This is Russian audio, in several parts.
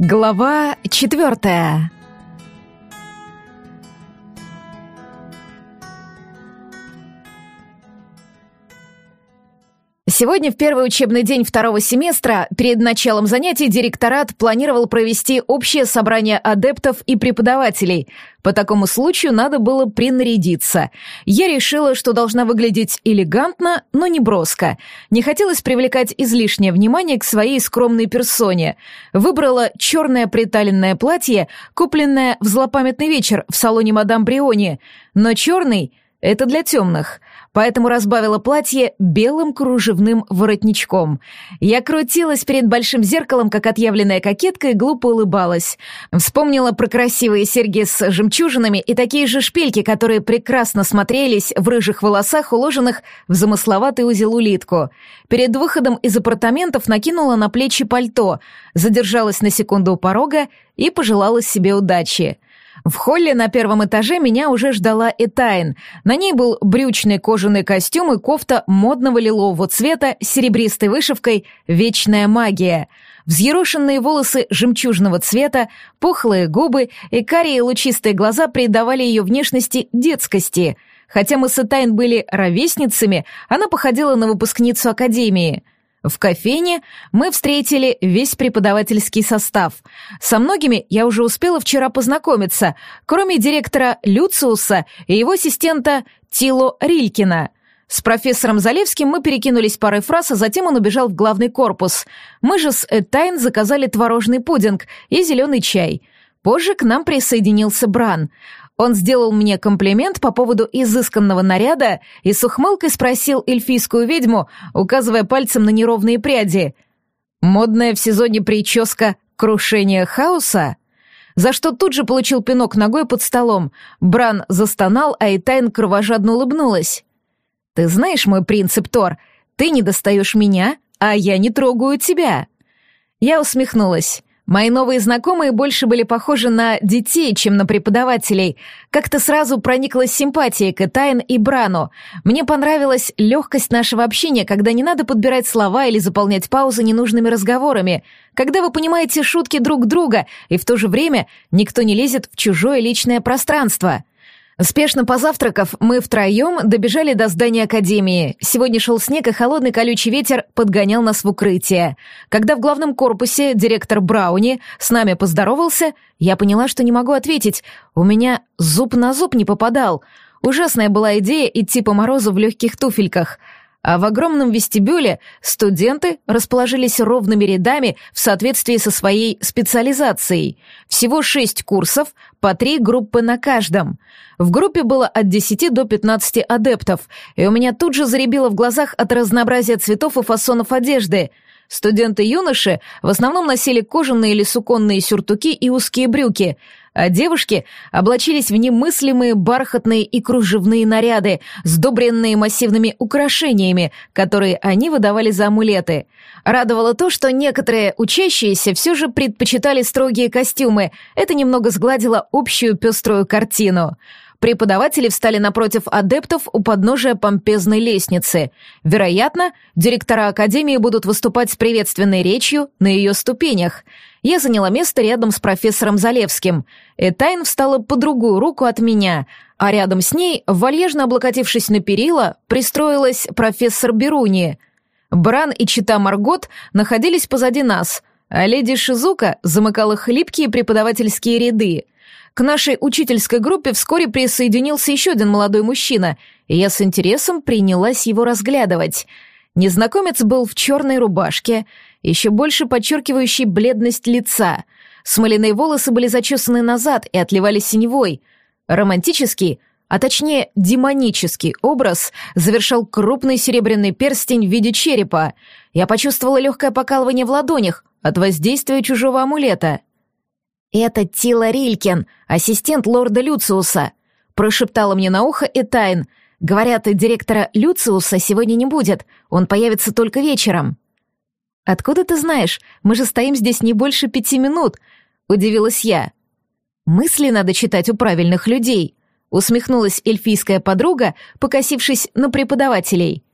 Глава четвертая. Сегодня, в первый учебный день второго семестра, перед началом занятий директорат планировал провести общее собрание адептов и преподавателей. По такому случаю надо было принарядиться. Я решила, что должна выглядеть элегантно, но не броско. Не хотелось привлекать излишнее внимание к своей скромной персоне. Выбрала черное приталенное платье, купленное в злопамятный вечер в салоне мадам Бриони. Но черный — это для темных — поэтому разбавила платье белым кружевным воротничком. Я крутилась перед большим зеркалом, как отъявленная кокетка, и глупо улыбалась. Вспомнила про красивые серьги с жемчужинами и такие же шпильки, которые прекрасно смотрелись в рыжих волосах, уложенных в замысловатый узел улитку. Перед выходом из апартаментов накинула на плечи пальто, задержалась на секунду у порога и пожелала себе удачи. В холле на первом этаже меня уже ждала Этайн. На ней был брючный кожаный костюм и кофта модного лилового цвета с серебристой вышивкой «Вечная магия». Взъерошенные волосы жемчужного цвета, пухлые губы и карие лучистые глаза придавали ее внешности детскости. Хотя мы с Этайн были ровесницами, она походила на выпускницу академии — в кофейне мы встретили весь преподавательский состав. Со многими я уже успела вчера познакомиться, кроме директора Люциуса и его ассистента Тило Рилькина. С профессором Залевским мы перекинулись парой фраз, а затем он убежал в главный корпус. Мы же с Этайн заказали творожный пудинг и зеленый чай. Позже к нам присоединился Бран. Он сделал мне комплимент по поводу изысканного наряда и с ухмылкой спросил эльфийскую ведьму, указывая пальцем на неровные пряди. «Модная в сезоне прическа «Крушение хаоса»?» За что тут же получил пинок ногой под столом. Бран застонал, а Итайн кровожадно улыбнулась. «Ты знаешь мой принцип, Тор? Ты не достаешь меня, а я не трогаю тебя». Я усмехнулась. Мои новые знакомые больше были похожи на детей, чем на преподавателей. Как-то сразу прониклась симпатия к Этайн и Брану. Мне понравилась легкость нашего общения, когда не надо подбирать слова или заполнять паузы ненужными разговорами, когда вы понимаете шутки друг друга, и в то же время никто не лезет в чужое личное пространство. Спешно позавтракав, мы втроем добежали до здания академии. Сегодня шел снег, и холодный колючий ветер подгонял нас в укрытие. Когда в главном корпусе директор Брауни с нами поздоровался, я поняла, что не могу ответить. У меня зуб на зуб не попадал. Ужасная была идея идти по морозу в легких туфельках — а в огромном вестибюле студенты расположились ровными рядами в соответствии со своей специализацией. Всего шесть курсов, по три группы на каждом. В группе было от 10 до 15 адептов, и у меня тут же заребило в глазах от разнообразия цветов и фасонов одежды — Студенты-юноши в основном носили кожаные или суконные сюртуки и узкие брюки, а девушки облачились в немыслимые бархатные и кружевные наряды, сдобренные массивными украшениями, которые они выдавали за амулеты. Радовало то, что некоторые учащиеся все же предпочитали строгие костюмы, это немного сгладило общую пеструю картину. Преподаватели встали напротив адептов у подножия помпезной лестницы. Вероятно, директора академии будут выступать с приветственной речью на ее ступенях. Я заняла место рядом с профессором Залевским. Этайн встала по другую руку от меня, а рядом с ней, вальяжно облокотившись на перила, пристроилась профессор Беруни. Бран и чита Маргот находились позади нас, а леди Шизука замыкала хлипкие преподавательские ряды — к нашей учительской группе вскоре присоединился еще один молодой мужчина, и я с интересом принялась его разглядывать. Незнакомец был в черной рубашке, еще больше подчеркивающей бледность лица. Смоляные волосы были зачесаны назад и отливали синевой. Романтический, а точнее демонический образ завершал крупный серебряный перстень в виде черепа. Я почувствовала легкое покалывание в ладонях от воздействия чужого амулета — «Это Тила Рилькин, ассистент лорда Люциуса», — прошептала мне на ухо Этайн. «Говорят, директора Люциуса сегодня не будет, он появится только вечером». «Откуда ты знаешь? Мы же стоим здесь не больше пяти минут», — удивилась я. «Мысли надо читать у правильных людей», — усмехнулась эльфийская подруга, покосившись на преподавателей.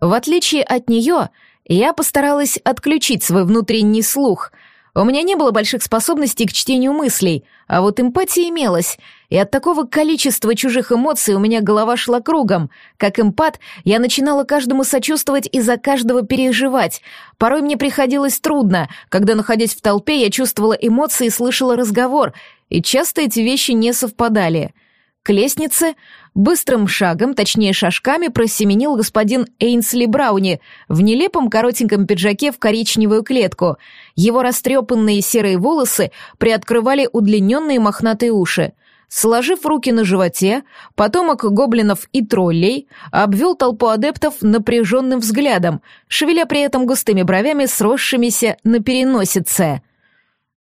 В отличие от нее, я постаралась отключить свой внутренний слух — У меня не было больших способностей к чтению мыслей, а вот эмпатия имелась, и от такого количества чужих эмоций у меня голова шла кругом. Как эмпат, я начинала каждому сочувствовать и за каждого переживать. Порой мне приходилось трудно, когда, находясь в толпе, я чувствовала эмоции и слышала разговор, и часто эти вещи не совпадали. К лестнице быстрым шагом, точнее шажками, просеменил господин Эйнсли Брауни в нелепом коротеньком пиджаке в коричневую клетку. Его растрепанные серые волосы приоткрывали удлиненные мохнатые уши. Сложив руки на животе, потомок гоблинов и троллей обвел толпу адептов напряженным взглядом, шевеля при этом густыми бровями, сросшимися на переносице.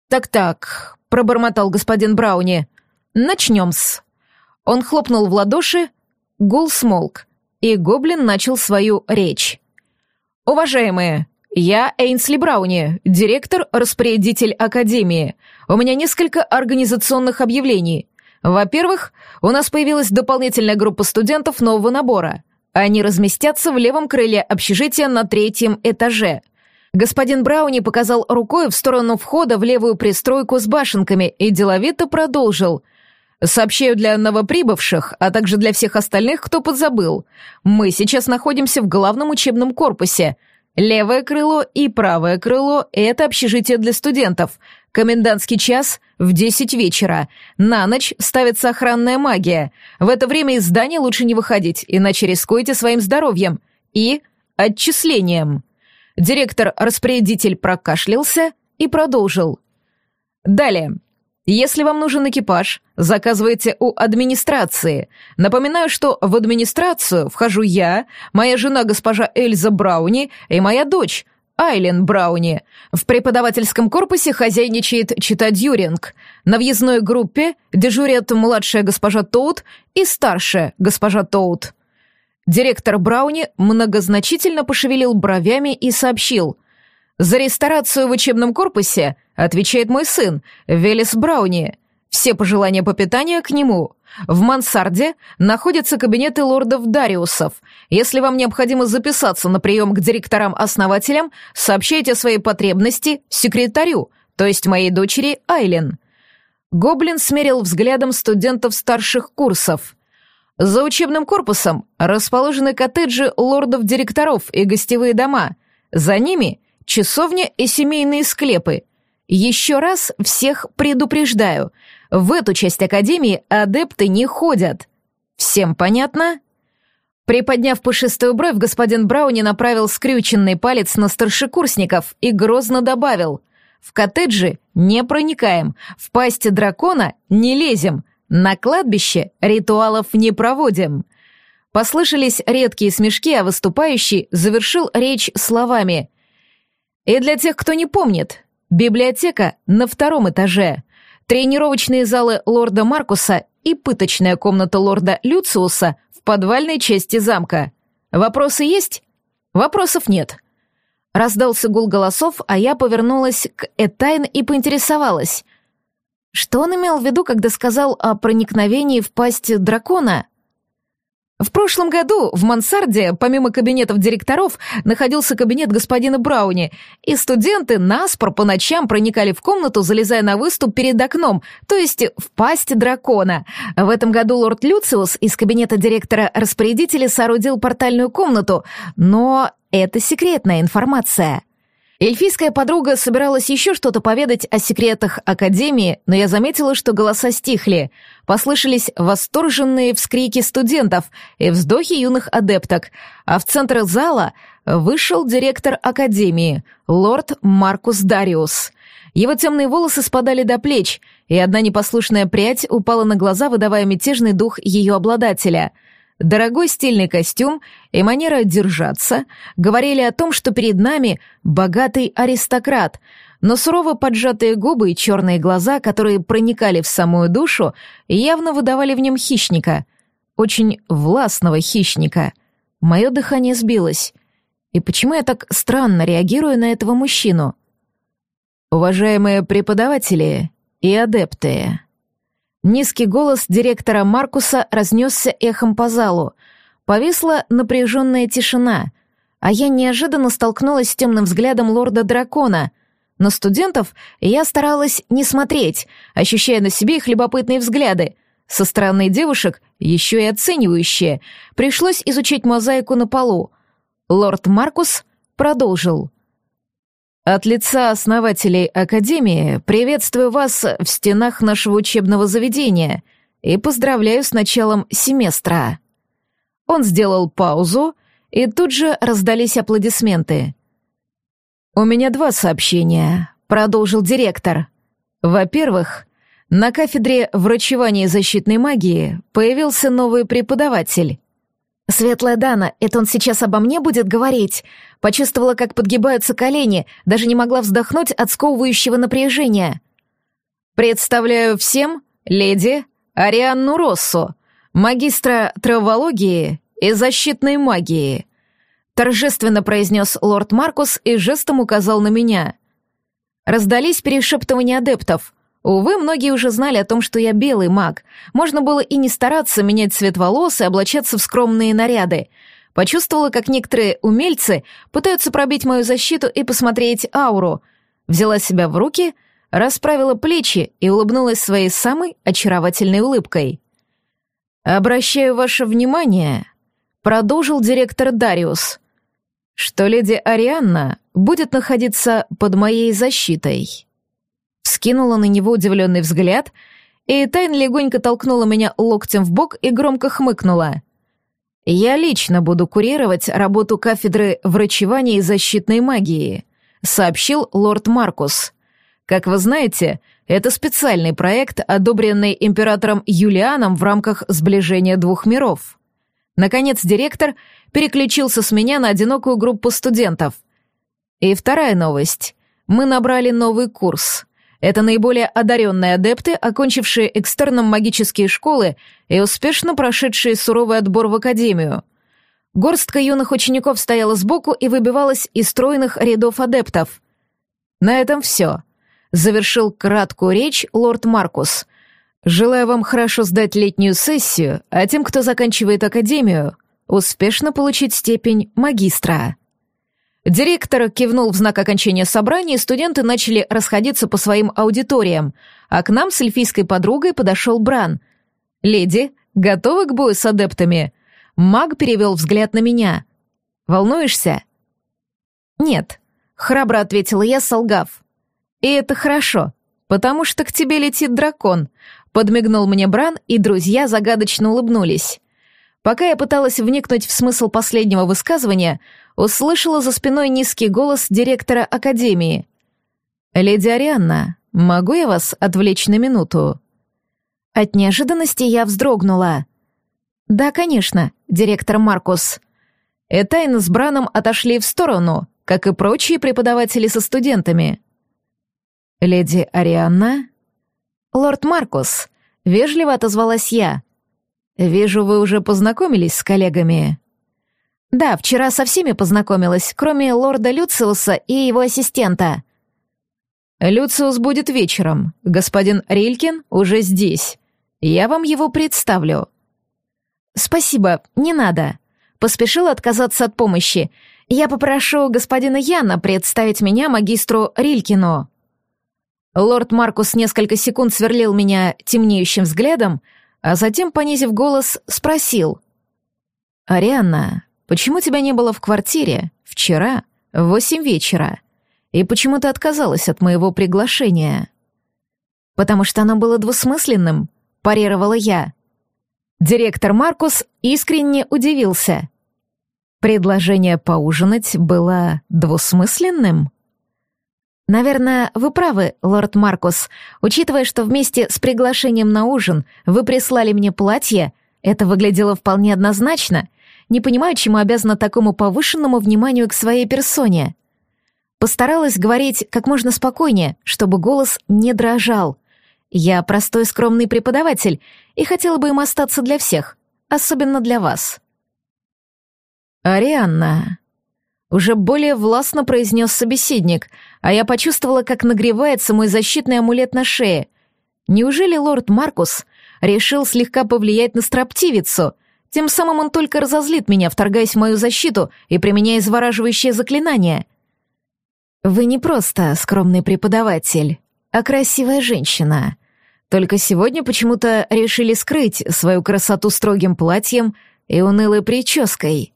«Так-так», — пробормотал господин Брауни, — «начнем-с». Он хлопнул в ладоши, гул смолк, и гоблин начал свою речь. «Уважаемые, я Эйнсли Брауни, директор-распорядитель Академии. У меня несколько организационных объявлений. Во-первых, у нас появилась дополнительная группа студентов нового набора. Они разместятся в левом крыле общежития на третьем этаже». Господин Брауни показал рукой в сторону входа в левую пристройку с башенками и деловито продолжил – Сообщаю для новоприбывших, а также для всех остальных, кто подзабыл. Мы сейчас находимся в главном учебном корпусе. Левое крыло и правое крыло — это общежитие для студентов. Комендантский час в 10 вечера. На ночь ставится охранная магия. В это время из здания лучше не выходить, иначе рискуете своим здоровьем. И отчислением. Директор-распорядитель прокашлялся и продолжил. Далее. Если вам нужен экипаж, заказывайте у администрации. Напоминаю, что в администрацию вхожу я, моя жена госпожа Эльза Брауни и моя дочь Айлен Брауни. В преподавательском корпусе хозяйничает Чита Дьюринг. На въездной группе дежурят младшая госпожа Тоут и старшая госпожа Тоут. Директор Брауни многозначительно пошевелил бровями и сообщил. «За ресторацию в учебном корпусе отвечает мой сын, Велес Брауни. Все пожелания по питанию к нему. В мансарде находятся кабинеты лордов Дариусов. Если вам необходимо записаться на прием к директорам-основателям, сообщайте свои потребности секретарю, то есть моей дочери Айлен. Гоблин смерил взглядом студентов старших курсов. За учебным корпусом расположены коттеджи лордов-директоров и гостевые дома. За ними часовня и семейные склепы. Еще раз всех предупреждаю, в эту часть Академии адепты не ходят. Всем понятно? Приподняв пушистую бровь, господин Брауни направил скрюченный палец на старшекурсников и грозно добавил «В коттеджи не проникаем, в пасть дракона не лезем, на кладбище ритуалов не проводим». Послышались редкие смешки, а выступающий завершил речь словами «И для тех, кто не помнит, Библиотека на втором этаже. Тренировочные залы лорда Маркуса и пыточная комната лорда Люциуса в подвальной части замка. Вопросы есть? Вопросов нет. Раздался гул голосов, а я повернулась к Этайн и поинтересовалась. Что он имел в виду, когда сказал о проникновении в пасть дракона? В прошлом году в мансарде, помимо кабинетов директоров, находился кабинет господина Брауни, и студенты наспор по ночам проникали в комнату, залезая на выступ перед окном, то есть в пасть дракона. В этом году лорд Люциус из кабинета директора-распорядителя соорудил портальную комнату, но это секретная информация. Эльфийская подруга собиралась еще что-то поведать о секретах Академии, но я заметила, что голоса стихли. Послышались восторженные вскрики студентов и вздохи юных адепток, а в центр зала вышел директор Академии, лорд Маркус Дариус. Его темные волосы спадали до плеч, и одна непослушная прядь упала на глаза, выдавая мятежный дух ее обладателя — Дорогой стильный костюм и манера держаться говорили о том, что перед нами богатый аристократ, но сурово поджатые губы и черные глаза, которые проникали в самую душу, явно выдавали в нем хищника, очень властного хищника. Мое дыхание сбилось. И почему я так странно реагирую на этого мужчину? Уважаемые преподаватели и адепты, Низкий голос директора Маркуса разнесся эхом по залу. Повисла напряженная тишина, а я неожиданно столкнулась с темным взглядом лорда-дракона. На студентов я старалась не смотреть, ощущая на себе их любопытные взгляды. Со стороны девушек, еще и оценивающие, пришлось изучить мозаику на полу. Лорд Маркус продолжил. От лица основателей Академии приветствую вас в стенах нашего учебного заведения и поздравляю с началом семестра. Он сделал паузу, и тут же раздались аплодисменты. «У меня два сообщения», — продолжил директор. «Во-первых, на кафедре врачевания и защитной магии появился новый преподаватель. «Светлая Дана, это он сейчас обо мне будет говорить?» Почувствовала, как подгибаются колени, даже не могла вздохнуть от сковывающего напряжения. «Представляю всем леди Арианну Россу, магистра травологии и защитной магии», торжественно произнес лорд Маркус и жестом указал на меня. Раздались перешептывания адептов. Увы, многие уже знали о том, что я белый маг. Можно было и не стараться менять цвет волос и облачаться в скромные наряды. Почувствовала, как некоторые умельцы пытаются пробить мою защиту и посмотреть ауру. Взяла себя в руки, расправила плечи и улыбнулась своей самой очаровательной улыбкой. «Обращаю ваше внимание», — продолжил директор Дариус, «что леди Арианна будет находиться под моей защитой» вскинула на него удивленный взгляд, и Тайн легонько толкнула меня локтем в бок и громко хмыкнула. «Я лично буду курировать работу кафедры врачевания и защитной магии», сообщил лорд Маркус. «Как вы знаете, это специальный проект, одобренный императором Юлианом в рамках сближения двух миров». Наконец директор переключился с меня на одинокую группу студентов. И вторая новость. Мы набрали новый курс. Это наиболее одаренные адепты, окончившие экстерном магические школы и успешно прошедшие суровый отбор в академию. Горстка юных учеников стояла сбоку и выбивалась из стройных рядов адептов. На этом все. Завершил краткую речь лорд Маркус. Желаю вам хорошо сдать летнюю сессию, а тем, кто заканчивает академию, успешно получить степень магистра. Директор кивнул в знак окончания собрания, и студенты начали расходиться по своим аудиториям, а к нам с эльфийской подругой подошел Бран. «Леди, готовы к бою с адептами?» Маг перевел взгляд на меня. «Волнуешься?» «Нет», — храбро ответила я, солгав. «И это хорошо, потому что к тебе летит дракон», — подмигнул мне Бран, и друзья загадочно улыбнулись. Пока я пыталась вникнуть в смысл последнего высказывания, услышала за спиной низкий голос директора академии. «Леди Арианна, могу я вас отвлечь на минуту?» От неожиданности я вздрогнула. «Да, конечно, директор Маркус». Этайн с Браном отошли в сторону, как и прочие преподаватели со студентами. «Леди Арианна?» «Лорд Маркус», — вежливо отозвалась я. «Вижу, вы уже познакомились с коллегами». «Да, вчера со всеми познакомилась, кроме лорда Люциуса и его ассистента». «Люциус будет вечером. Господин Рилькин уже здесь. Я вам его представлю». «Спасибо, не надо». Поспешила отказаться от помощи. «Я попрошу господина Яна представить меня магистру Рилькину». Лорд Маркус несколько секунд сверлил меня темнеющим взглядом, а затем, понизив голос, спросил. «Арианна, почему тебя не было в квартире вчера в восемь вечера? И почему ты отказалась от моего приглашения?» «Потому что оно было двусмысленным», — парировала я. Директор Маркус искренне удивился. «Предложение поужинать было двусмысленным?» «Наверное, вы правы, лорд Маркус. Учитывая, что вместе с приглашением на ужин вы прислали мне платье, это выглядело вполне однозначно. Не понимаю, чему обязана такому повышенному вниманию к своей персоне». Постаралась говорить как можно спокойнее, чтобы голос не дрожал. Я простой скромный преподаватель и хотела бы им остаться для всех, особенно для вас. «Арианна», уже более властно произнес собеседник, а я почувствовала, как нагревается мой защитный амулет на шее. Неужели лорд Маркус решил слегка повлиять на строптивицу? Тем самым он только разозлит меня, вторгаясь в мою защиту и применяя завораживающее заклинание. Вы не просто скромный преподаватель, а красивая женщина. Только сегодня почему-то решили скрыть свою красоту строгим платьем и унылой прической.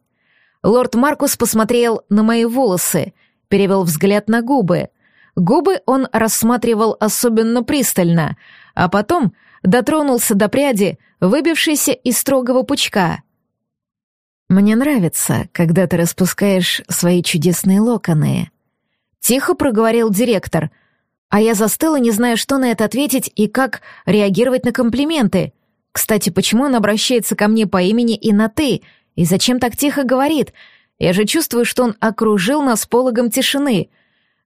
Лорд Маркус посмотрел на мои волосы, перевел взгляд на губы. Губы он рассматривал особенно пристально, а потом дотронулся до пряди, выбившейся из строгого пучка. «Мне нравится, когда ты распускаешь свои чудесные локоны», Тихо проговорил директор. А я застыла, не зная, что на это ответить и как реагировать на комплименты. Кстати, почему он обращается ко мне по имени и на «ты»? И зачем так тихо говорит? Я же чувствую, что он окружил нас пологом тишины.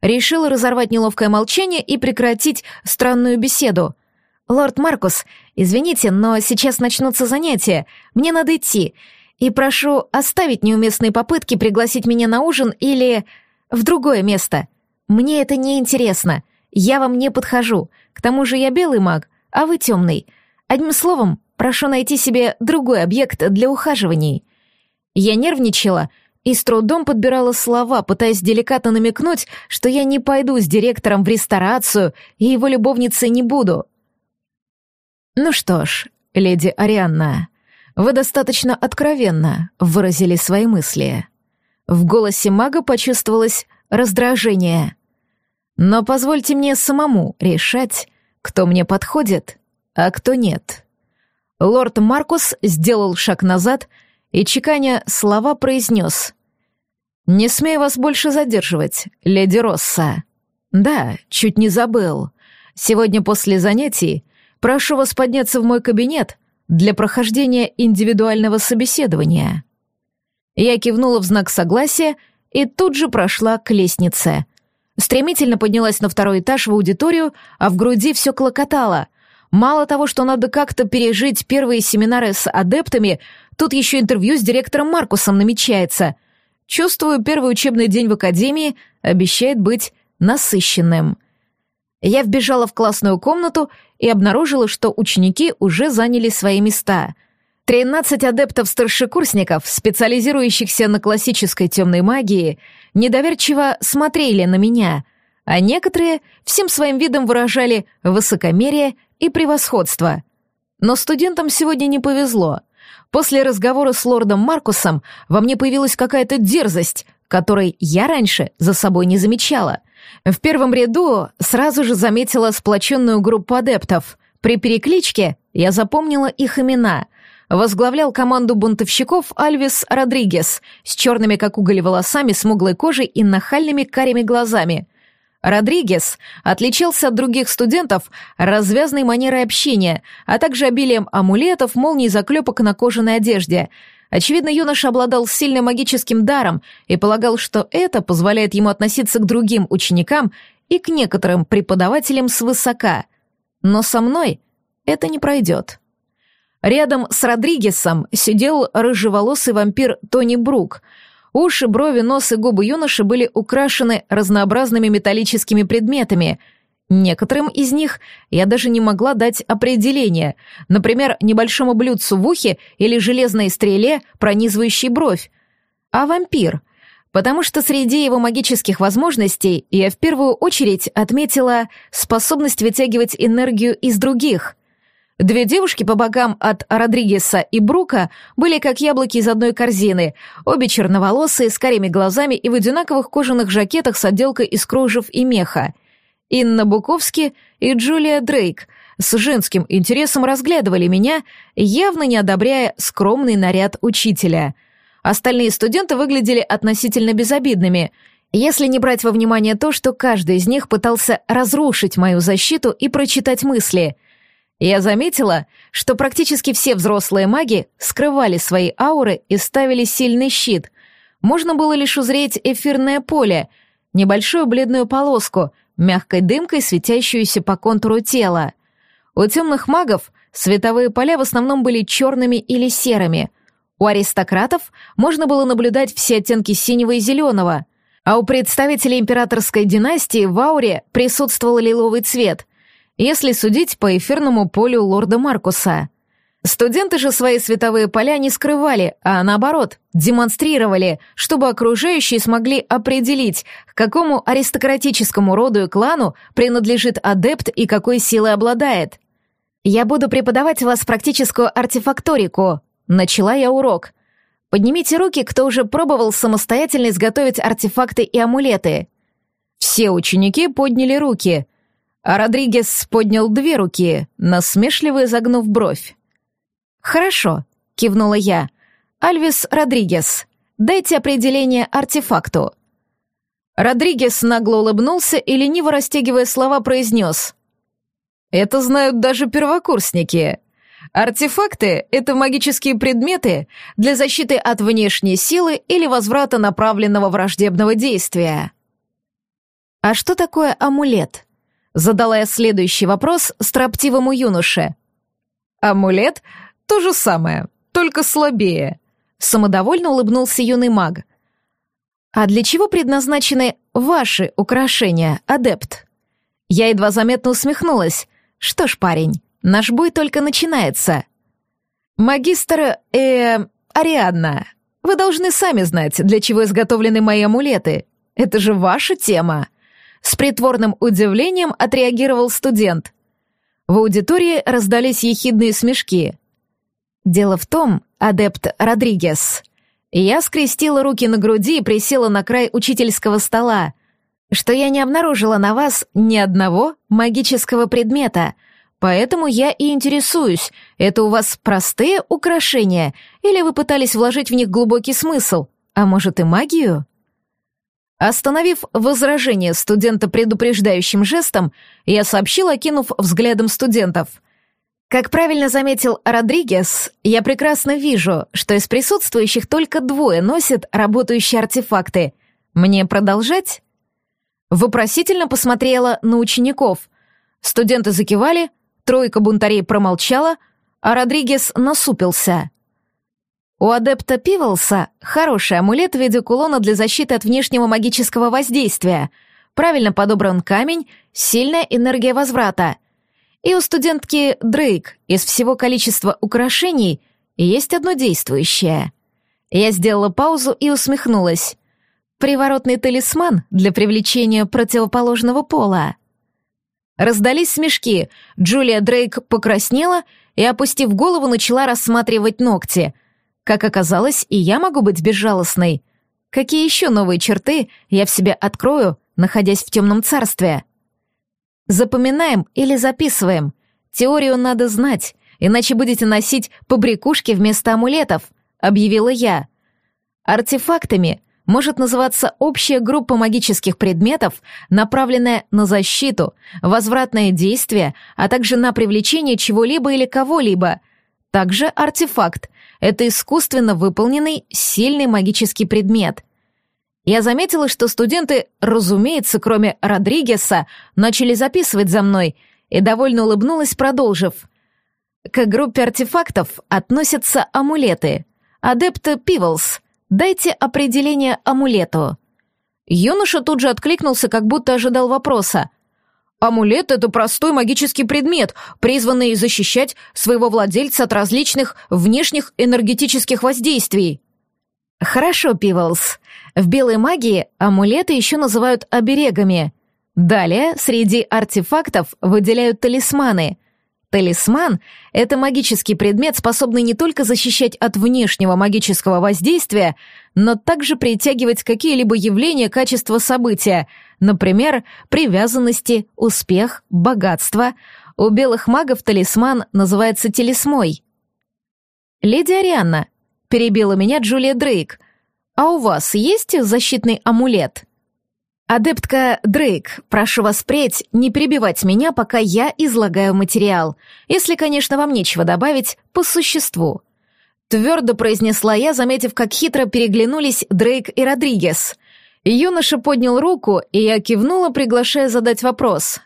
Решила разорвать неловкое молчание и прекратить странную беседу. «Лорд Маркус, извините, но сейчас начнутся занятия. Мне надо идти. И прошу оставить неуместные попытки пригласить меня на ужин или в другое место. Мне это не интересно. Я вам не подхожу. К тому же я белый маг, а вы темный. Одним словом, прошу найти себе другой объект для ухаживаний. Я нервничала и с трудом подбирала слова, пытаясь деликатно намекнуть, что я не пойду с директором в ресторацию и его любовницей не буду. Ну что ж, леди Арианна, вы достаточно откровенно выразили свои мысли. В голосе мага почувствовалось раздражение. Но позвольте мне самому решать, кто мне подходит, а кто нет. Лорд Маркус сделал шаг назад и, чеканя слова, произнес. «Не смею вас больше задерживать, леди Росса. Да, чуть не забыл. Сегодня после занятий прошу вас подняться в мой кабинет для прохождения индивидуального собеседования». Я кивнула в знак согласия и тут же прошла к лестнице. Стремительно поднялась на второй этаж в аудиторию, а в груди все клокотало. Мало того, что надо как-то пережить первые семинары с адептами, тут еще интервью с директором Маркусом намечается. Чувствую, первый учебный день в академии обещает быть насыщенным. Я вбежала в классную комнату и обнаружила, что ученики уже заняли свои места — Тринадцать адептов-старшекурсников, специализирующихся на классической темной магии, недоверчиво смотрели на меня, а некоторые всем своим видом выражали высокомерие и превосходство. Но студентам сегодня не повезло. После разговора с лордом Маркусом во мне появилась какая-то дерзость, которой я раньше за собой не замечала. В первом ряду сразу же заметила сплоченную группу адептов. При перекличке я запомнила их имена — возглавлял команду бунтовщиков Альвис Родригес с черными как уголь волосами, смуглой кожей и нахальными карими глазами. Родригес отличался от других студентов развязной манерой общения, а также обилием амулетов, молний и заклепок на кожаной одежде. Очевидно, юноша обладал сильным магическим даром и полагал, что это позволяет ему относиться к другим ученикам и к некоторым преподавателям свысока. Но со мной это не пройдет. Рядом с Родригесом сидел рыжеволосый вампир Тони Брук. Уши, брови, нос и губы юноши были украшены разнообразными металлическими предметами. Некоторым из них я даже не могла дать определение, например, небольшому блюдцу в ухе или железной стреле, пронизывающей бровь. А вампир — потому что среди его магических возможностей я в первую очередь отметила способность вытягивать энергию из других. Две девушки по бокам от Родригеса и Брука были как яблоки из одной корзины, обе черноволосые, с карими глазами и в одинаковых кожаных жакетах с отделкой из кружев и меха. Инна Буковски и Джулия Дрейк с женским интересом разглядывали меня, явно не одобряя скромный наряд учителя. Остальные студенты выглядели относительно безобидными, если не брать во внимание то, что каждый из них пытался разрушить мою защиту и прочитать мысли — я заметила, что практически все взрослые маги скрывали свои ауры и ставили сильный щит. Можно было лишь узреть эфирное поле, небольшую бледную полоску, мягкой дымкой, светящуюся по контуру тела. У темных магов световые поля в основном были черными или серыми. У аристократов можно было наблюдать все оттенки синего и зеленого, а у представителей императорской династии в ауре присутствовал лиловый цвет — если судить по эфирному полю лорда Маркуса. Студенты же свои световые поля не скрывали, а наоборот, демонстрировали, чтобы окружающие смогли определить, к какому аристократическому роду и клану принадлежит адепт и какой силой обладает. «Я буду преподавать вас практическую артефакторику», — начала я урок. «Поднимите руки, кто уже пробовал самостоятельно изготовить артефакты и амулеты». Все ученики подняли руки, а Родригес поднял две руки, насмешливо изогнув бровь. «Хорошо», — кивнула я. «Альвис Родригес, дайте определение артефакту». Родригес нагло улыбнулся и, лениво растягивая слова, произнес. «Это знают даже первокурсники. Артефакты — это магические предметы для защиты от внешней силы или возврата направленного враждебного действия». «А что такое амулет?» Задала я следующий вопрос строптивому юноше. «Амулет — то же самое, только слабее», — самодовольно улыбнулся юный маг. «А для чего предназначены ваши украшения, адепт?» Я едва заметно усмехнулась. «Что ж, парень, наш бой только начинается». «Магистр, э, Ариадна, вы должны сами знать, для чего изготовлены мои амулеты. Это же ваша тема!» С притворным удивлением отреагировал студент. В аудитории раздались ехидные смешки. Дело в том, адепт Родригес, я скрестила руки на груди и присела на край учительского стола, что я не обнаружила на вас ни одного магического предмета, поэтому я и интересуюсь, это у вас простые украшения или вы пытались вложить в них глубокий смысл, а может и магию? Остановив возражение студента предупреждающим жестом, я сообщила, окинув взглядом студентов — как правильно заметил Родригес, я прекрасно вижу, что из присутствующих только двое носят работающие артефакты. Мне продолжать? Вопросительно посмотрела на учеников. Студенты закивали, тройка бунтарей промолчала, а Родригес насупился. У адепта Пиволса хороший амулет в виде кулона для защиты от внешнего магического воздействия. Правильно подобран камень, сильная энергия возврата — и у студентки Дрейк из всего количества украшений есть одно действующее. Я сделала паузу и усмехнулась. Приворотный талисман для привлечения противоположного пола. Раздались смешки. Джулия Дрейк покраснела и, опустив голову, начала рассматривать ногти. Как оказалось, и я могу быть безжалостной. Какие еще новые черты я в себе открою, находясь в темном царстве? Запоминаем или записываем. Теорию надо знать, иначе будете носить побрякушки вместо амулетов, объявила я. Артефактами может называться общая группа магических предметов, направленная на защиту, возвратное действие, а также на привлечение чего-либо или кого-либо. Также артефакт — это искусственно выполненный сильный магический предмет — я заметила, что студенты, разумеется, кроме Родригеса, начали записывать за мной, и довольно улыбнулась, продолжив. К группе артефактов относятся амулеты. Адепт Пиволс, дайте определение амулету. Юноша тут же откликнулся, как будто ожидал вопроса. Амулет — это простой магический предмет, призванный защищать своего владельца от различных внешних энергетических воздействий. Хорошо, Пиволс. В белой магии амулеты еще называют оберегами. Далее среди артефактов выделяют талисманы. Талисман — это магический предмет, способный не только защищать от внешнего магического воздействия, но также притягивать какие-либо явления, качества события, например, привязанности, успех, богатство. У белых магов талисман называется телесмой. «Леди Арианна», — перебила меня Джулия Дрейк, «А у вас есть защитный амулет?» «Адептка Дрейк, прошу вас впредь не перебивать меня, пока я излагаю материал, если, конечно, вам нечего добавить по существу». Твердо произнесла я, заметив, как хитро переглянулись Дрейк и Родригес. Юноша поднял руку, и я кивнула, приглашая задать вопрос.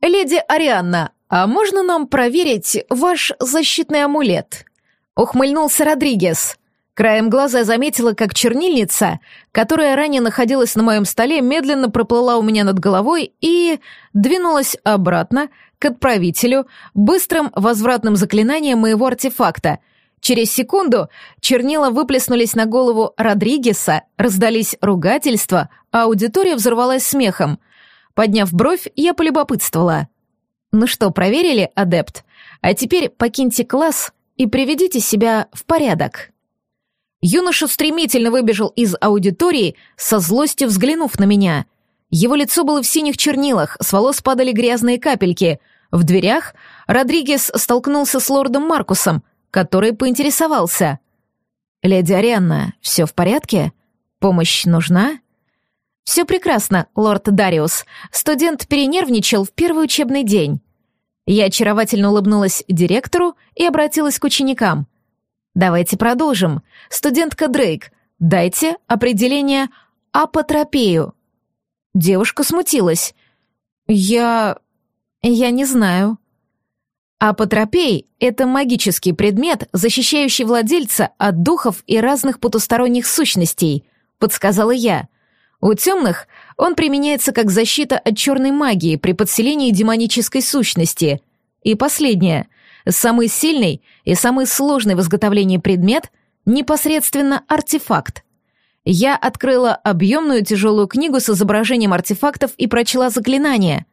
«Леди Арианна, а можно нам проверить ваш защитный амулет?» Ухмыльнулся Родригес. Краем глаза заметила, как чернильница, которая ранее находилась на моем столе, медленно проплыла у меня над головой и двинулась обратно к отправителю быстрым возвратным заклинанием моего артефакта. Через секунду чернила выплеснулись на голову Родригеса, раздались ругательства, а аудитория взорвалась смехом. Подняв бровь, я полюбопытствовала. «Ну что, проверили, адепт? А теперь покиньте класс и приведите себя в порядок». Юноша стремительно выбежал из аудитории, со злостью взглянув на меня. Его лицо было в синих чернилах, с волос падали грязные капельки. В дверях Родригес столкнулся с лордом Маркусом, который поинтересовался. «Леди Арианна, все в порядке? Помощь нужна?» «Все прекрасно, лорд Дариус. Студент перенервничал в первый учебный день». Я очаровательно улыбнулась директору и обратилась к ученикам. Давайте продолжим. Студентка Дрейк, дайте определение апотропею. Девушка смутилась. Я... я не знаю. Апотропей — это магический предмет, защищающий владельца от духов и разных потусторонних сущностей, подсказала я. У темных он применяется как защита от черной магии при подселении демонической сущности. И последнее — Самый сильный и самый сложный в изготовлении предмет — непосредственно артефакт. Я открыла объемную тяжелую книгу с изображением артефактов и прочла заклинание.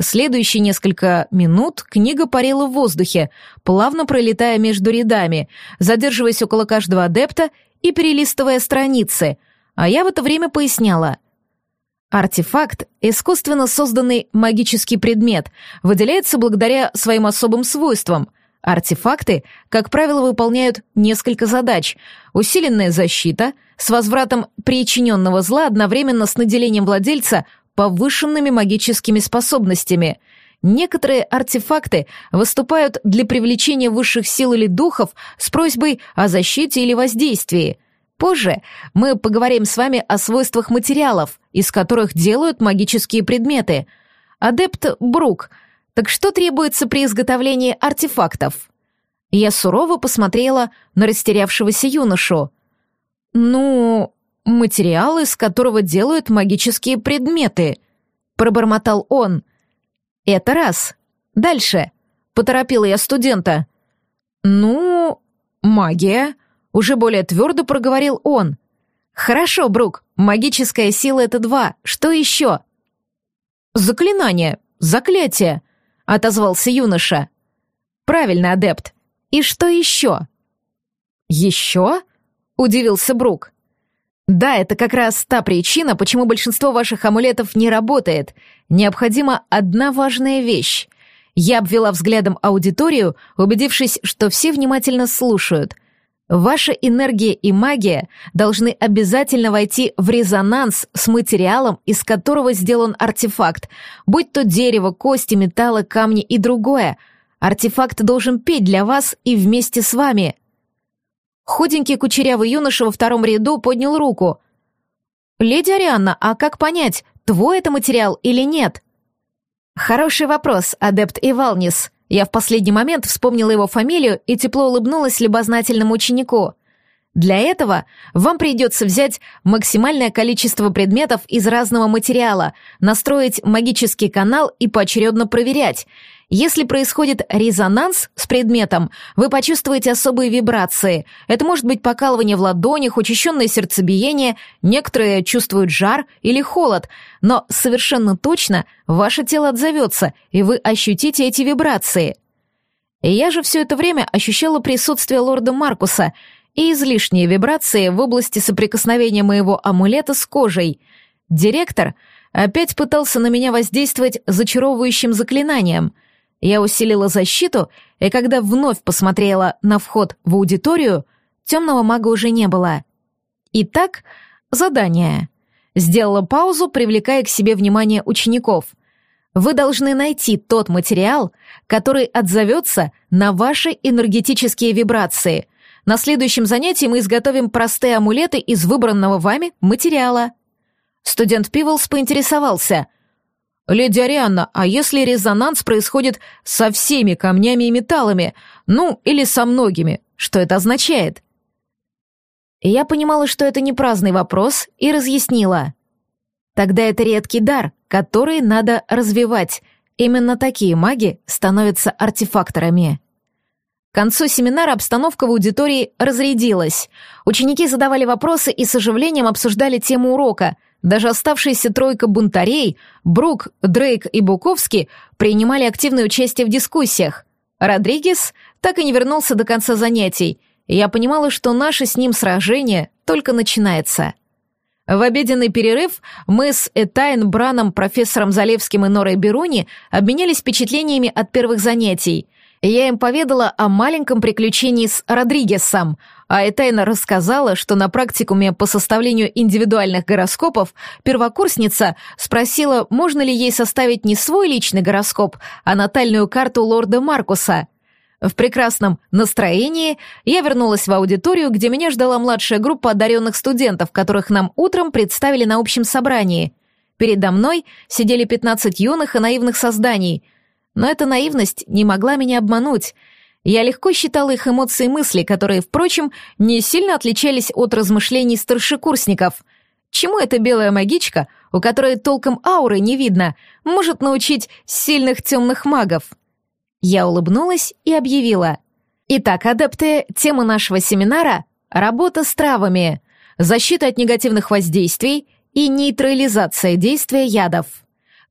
Следующие несколько минут книга парила в воздухе, плавно пролетая между рядами, задерживаясь около каждого адепта и перелистывая страницы, а я в это время поясняла — Артефакт — искусственно созданный магический предмет, выделяется благодаря своим особым свойствам. Артефакты, как правило, выполняют несколько задач. Усиленная защита с возвратом причиненного зла одновременно с наделением владельца повышенными магическими способностями. Некоторые артефакты выступают для привлечения высших сил или духов с просьбой о защите или воздействии. Позже мы поговорим с вами о свойствах материалов, из которых делают магические предметы. Адепт Брук, так что требуется при изготовлении артефактов? Я сурово посмотрела на растерявшегося юношу. Ну, материал, из которого делают магические предметы, пробормотал он. Это раз. Дальше. Поторопила я студента. Ну, магия, уже более твердо проговорил он. «Хорошо, Брук, магическая сила — это два. Что еще?» «Заклинание, заклятие», — отозвался юноша. «Правильно, адепт. И что еще?» «Еще?» — удивился Брук. «Да, это как раз та причина, почему большинство ваших амулетов не работает. Необходима одна важная вещь. Я обвела взглядом аудиторию, убедившись, что все внимательно слушают. Ваша энергия и магия должны обязательно войти в резонанс с материалом, из которого сделан артефакт, будь то дерево, кости, металлы, камни и другое. Артефакт должен петь для вас и вместе с вами. Худенький кучерявый юноша во втором ряду поднял руку. «Леди Арианна, а как понять, твой это материал или нет?» «Хороший вопрос, адепт Ивалнис», я в последний момент вспомнила его фамилию и тепло улыбнулась любознательному ученику. Для этого вам придется взять максимальное количество предметов из разного материала, настроить магический канал и поочередно проверять. Если происходит резонанс с предметом, вы почувствуете особые вибрации. Это может быть покалывание в ладонях, учащенное сердцебиение, некоторые чувствуют жар или холод, но совершенно точно ваше тело отзовется, и вы ощутите эти вибрации. я же все это время ощущала присутствие лорда Маркуса и излишние вибрации в области соприкосновения моего амулета с кожей. Директор опять пытался на меня воздействовать зачаровывающим заклинанием — я усилила защиту, и когда вновь посмотрела на вход в аудиторию, темного мага уже не было. Итак, задание. Сделала паузу, привлекая к себе внимание учеников. Вы должны найти тот материал, который отзовется на ваши энергетические вибрации. На следующем занятии мы изготовим простые амулеты из выбранного вами материала. Студент Пиволс поинтересовался — «Леди Арианна, а если резонанс происходит со всеми камнями и металлами, ну, или со многими, что это означает?» Я понимала, что это не праздный вопрос, и разъяснила. Тогда это редкий дар, который надо развивать. Именно такие маги становятся артефакторами. К концу семинара обстановка в аудитории разрядилась. Ученики задавали вопросы и с оживлением обсуждали тему урока. Даже оставшаяся тройка бунтарей, Брук, Дрейк и Буковский, принимали активное участие в дискуссиях. Родригес так и не вернулся до конца занятий, и я понимала, что наше с ним сражение только начинается. В обеденный перерыв мы с Этайн Браном, профессором Залевским и Норой Беруни обменялись впечатлениями от первых занятий. Я им поведала о маленьком приключении с Родригесом, а Этайна рассказала, что на практикуме по составлению индивидуальных гороскопов первокурсница спросила, можно ли ей составить не свой личный гороскоп, а натальную карту лорда Маркуса. В прекрасном настроении я вернулась в аудиторию, где меня ждала младшая группа одаренных студентов, которых нам утром представили на общем собрании. Передо мной сидели 15 юных и наивных созданий. Но эта наивность не могла меня обмануть. Я легко считала их эмоции и мысли, которые, впрочем, не сильно отличались от размышлений старшекурсников. Чему эта белая магичка, у которой толком ауры не видно, может научить сильных темных магов? Я улыбнулась и объявила. Итак, адепты, тема нашего семинара — работа с травами, защита от негативных воздействий и нейтрализация действия ядов.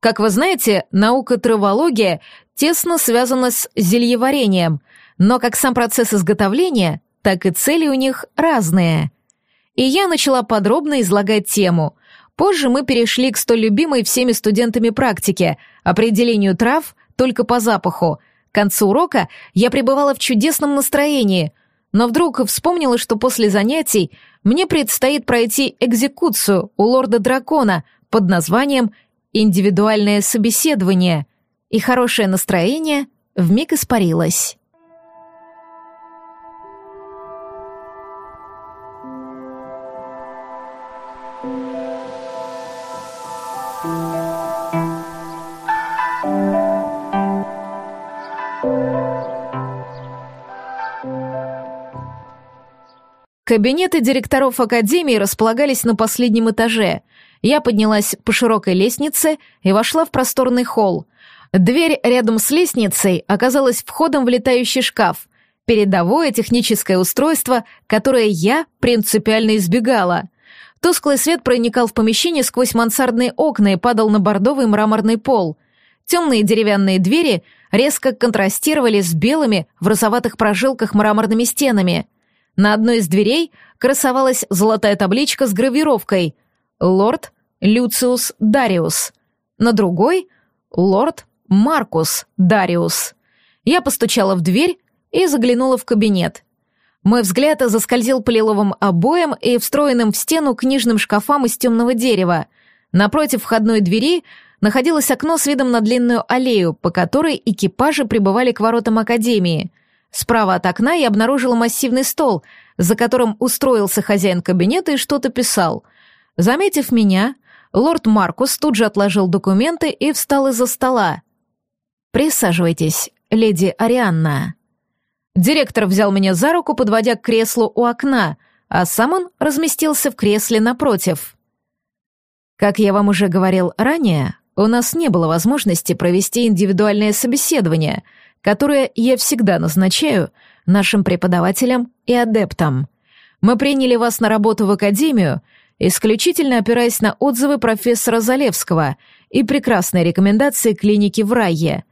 Как вы знаете, наука травология тесно связана с зельеварением, но как сам процесс изготовления, так и цели у них разные. И я начала подробно излагать тему. Позже мы перешли к столь любимой всеми студентами практике — определению трав только по запаху — к концу урока я пребывала в чудесном настроении, но вдруг вспомнила, что после занятий мне предстоит пройти экзекуцию у лорда-дракона под названием «Индивидуальное собеседование», и хорошее настроение вмиг испарилось. Кабинеты директоров академии располагались на последнем этаже. Я поднялась по широкой лестнице и вошла в просторный холл. Дверь рядом с лестницей оказалась входом в летающий шкаф. Передовое техническое устройство, которое я принципиально избегала. Тусклый свет проникал в помещение сквозь мансардные окна и падал на бордовый мраморный пол. Темные деревянные двери резко контрастировали с белыми в розоватых прожилках мраморными стенами — на одной из дверей красовалась золотая табличка с гравировкой «Лорд Люциус Дариус», на другой «Лорд Маркус Дариус». Я постучала в дверь и заглянула в кабинет. Мой взгляд заскользил по лиловым обоям и встроенным в стену книжным шкафам из темного дерева. Напротив входной двери находилось окно с видом на длинную аллею, по которой экипажи прибывали к воротам Академии — Справа от окна я обнаружила массивный стол, за которым устроился хозяин кабинета и что-то писал. Заметив меня, лорд Маркус тут же отложил документы и встал из-за стола. «Присаживайтесь, леди Арианна». Директор взял меня за руку, подводя к креслу у окна, а сам он разместился в кресле напротив. Как я вам уже говорил ранее, у нас не было возможности провести индивидуальное собеседование — которое я всегда назначаю нашим преподавателям и адептам. Мы приняли вас на работу в академию, исключительно опираясь на отзывы профессора Залевского и прекрасные рекомендации клиники в Райе.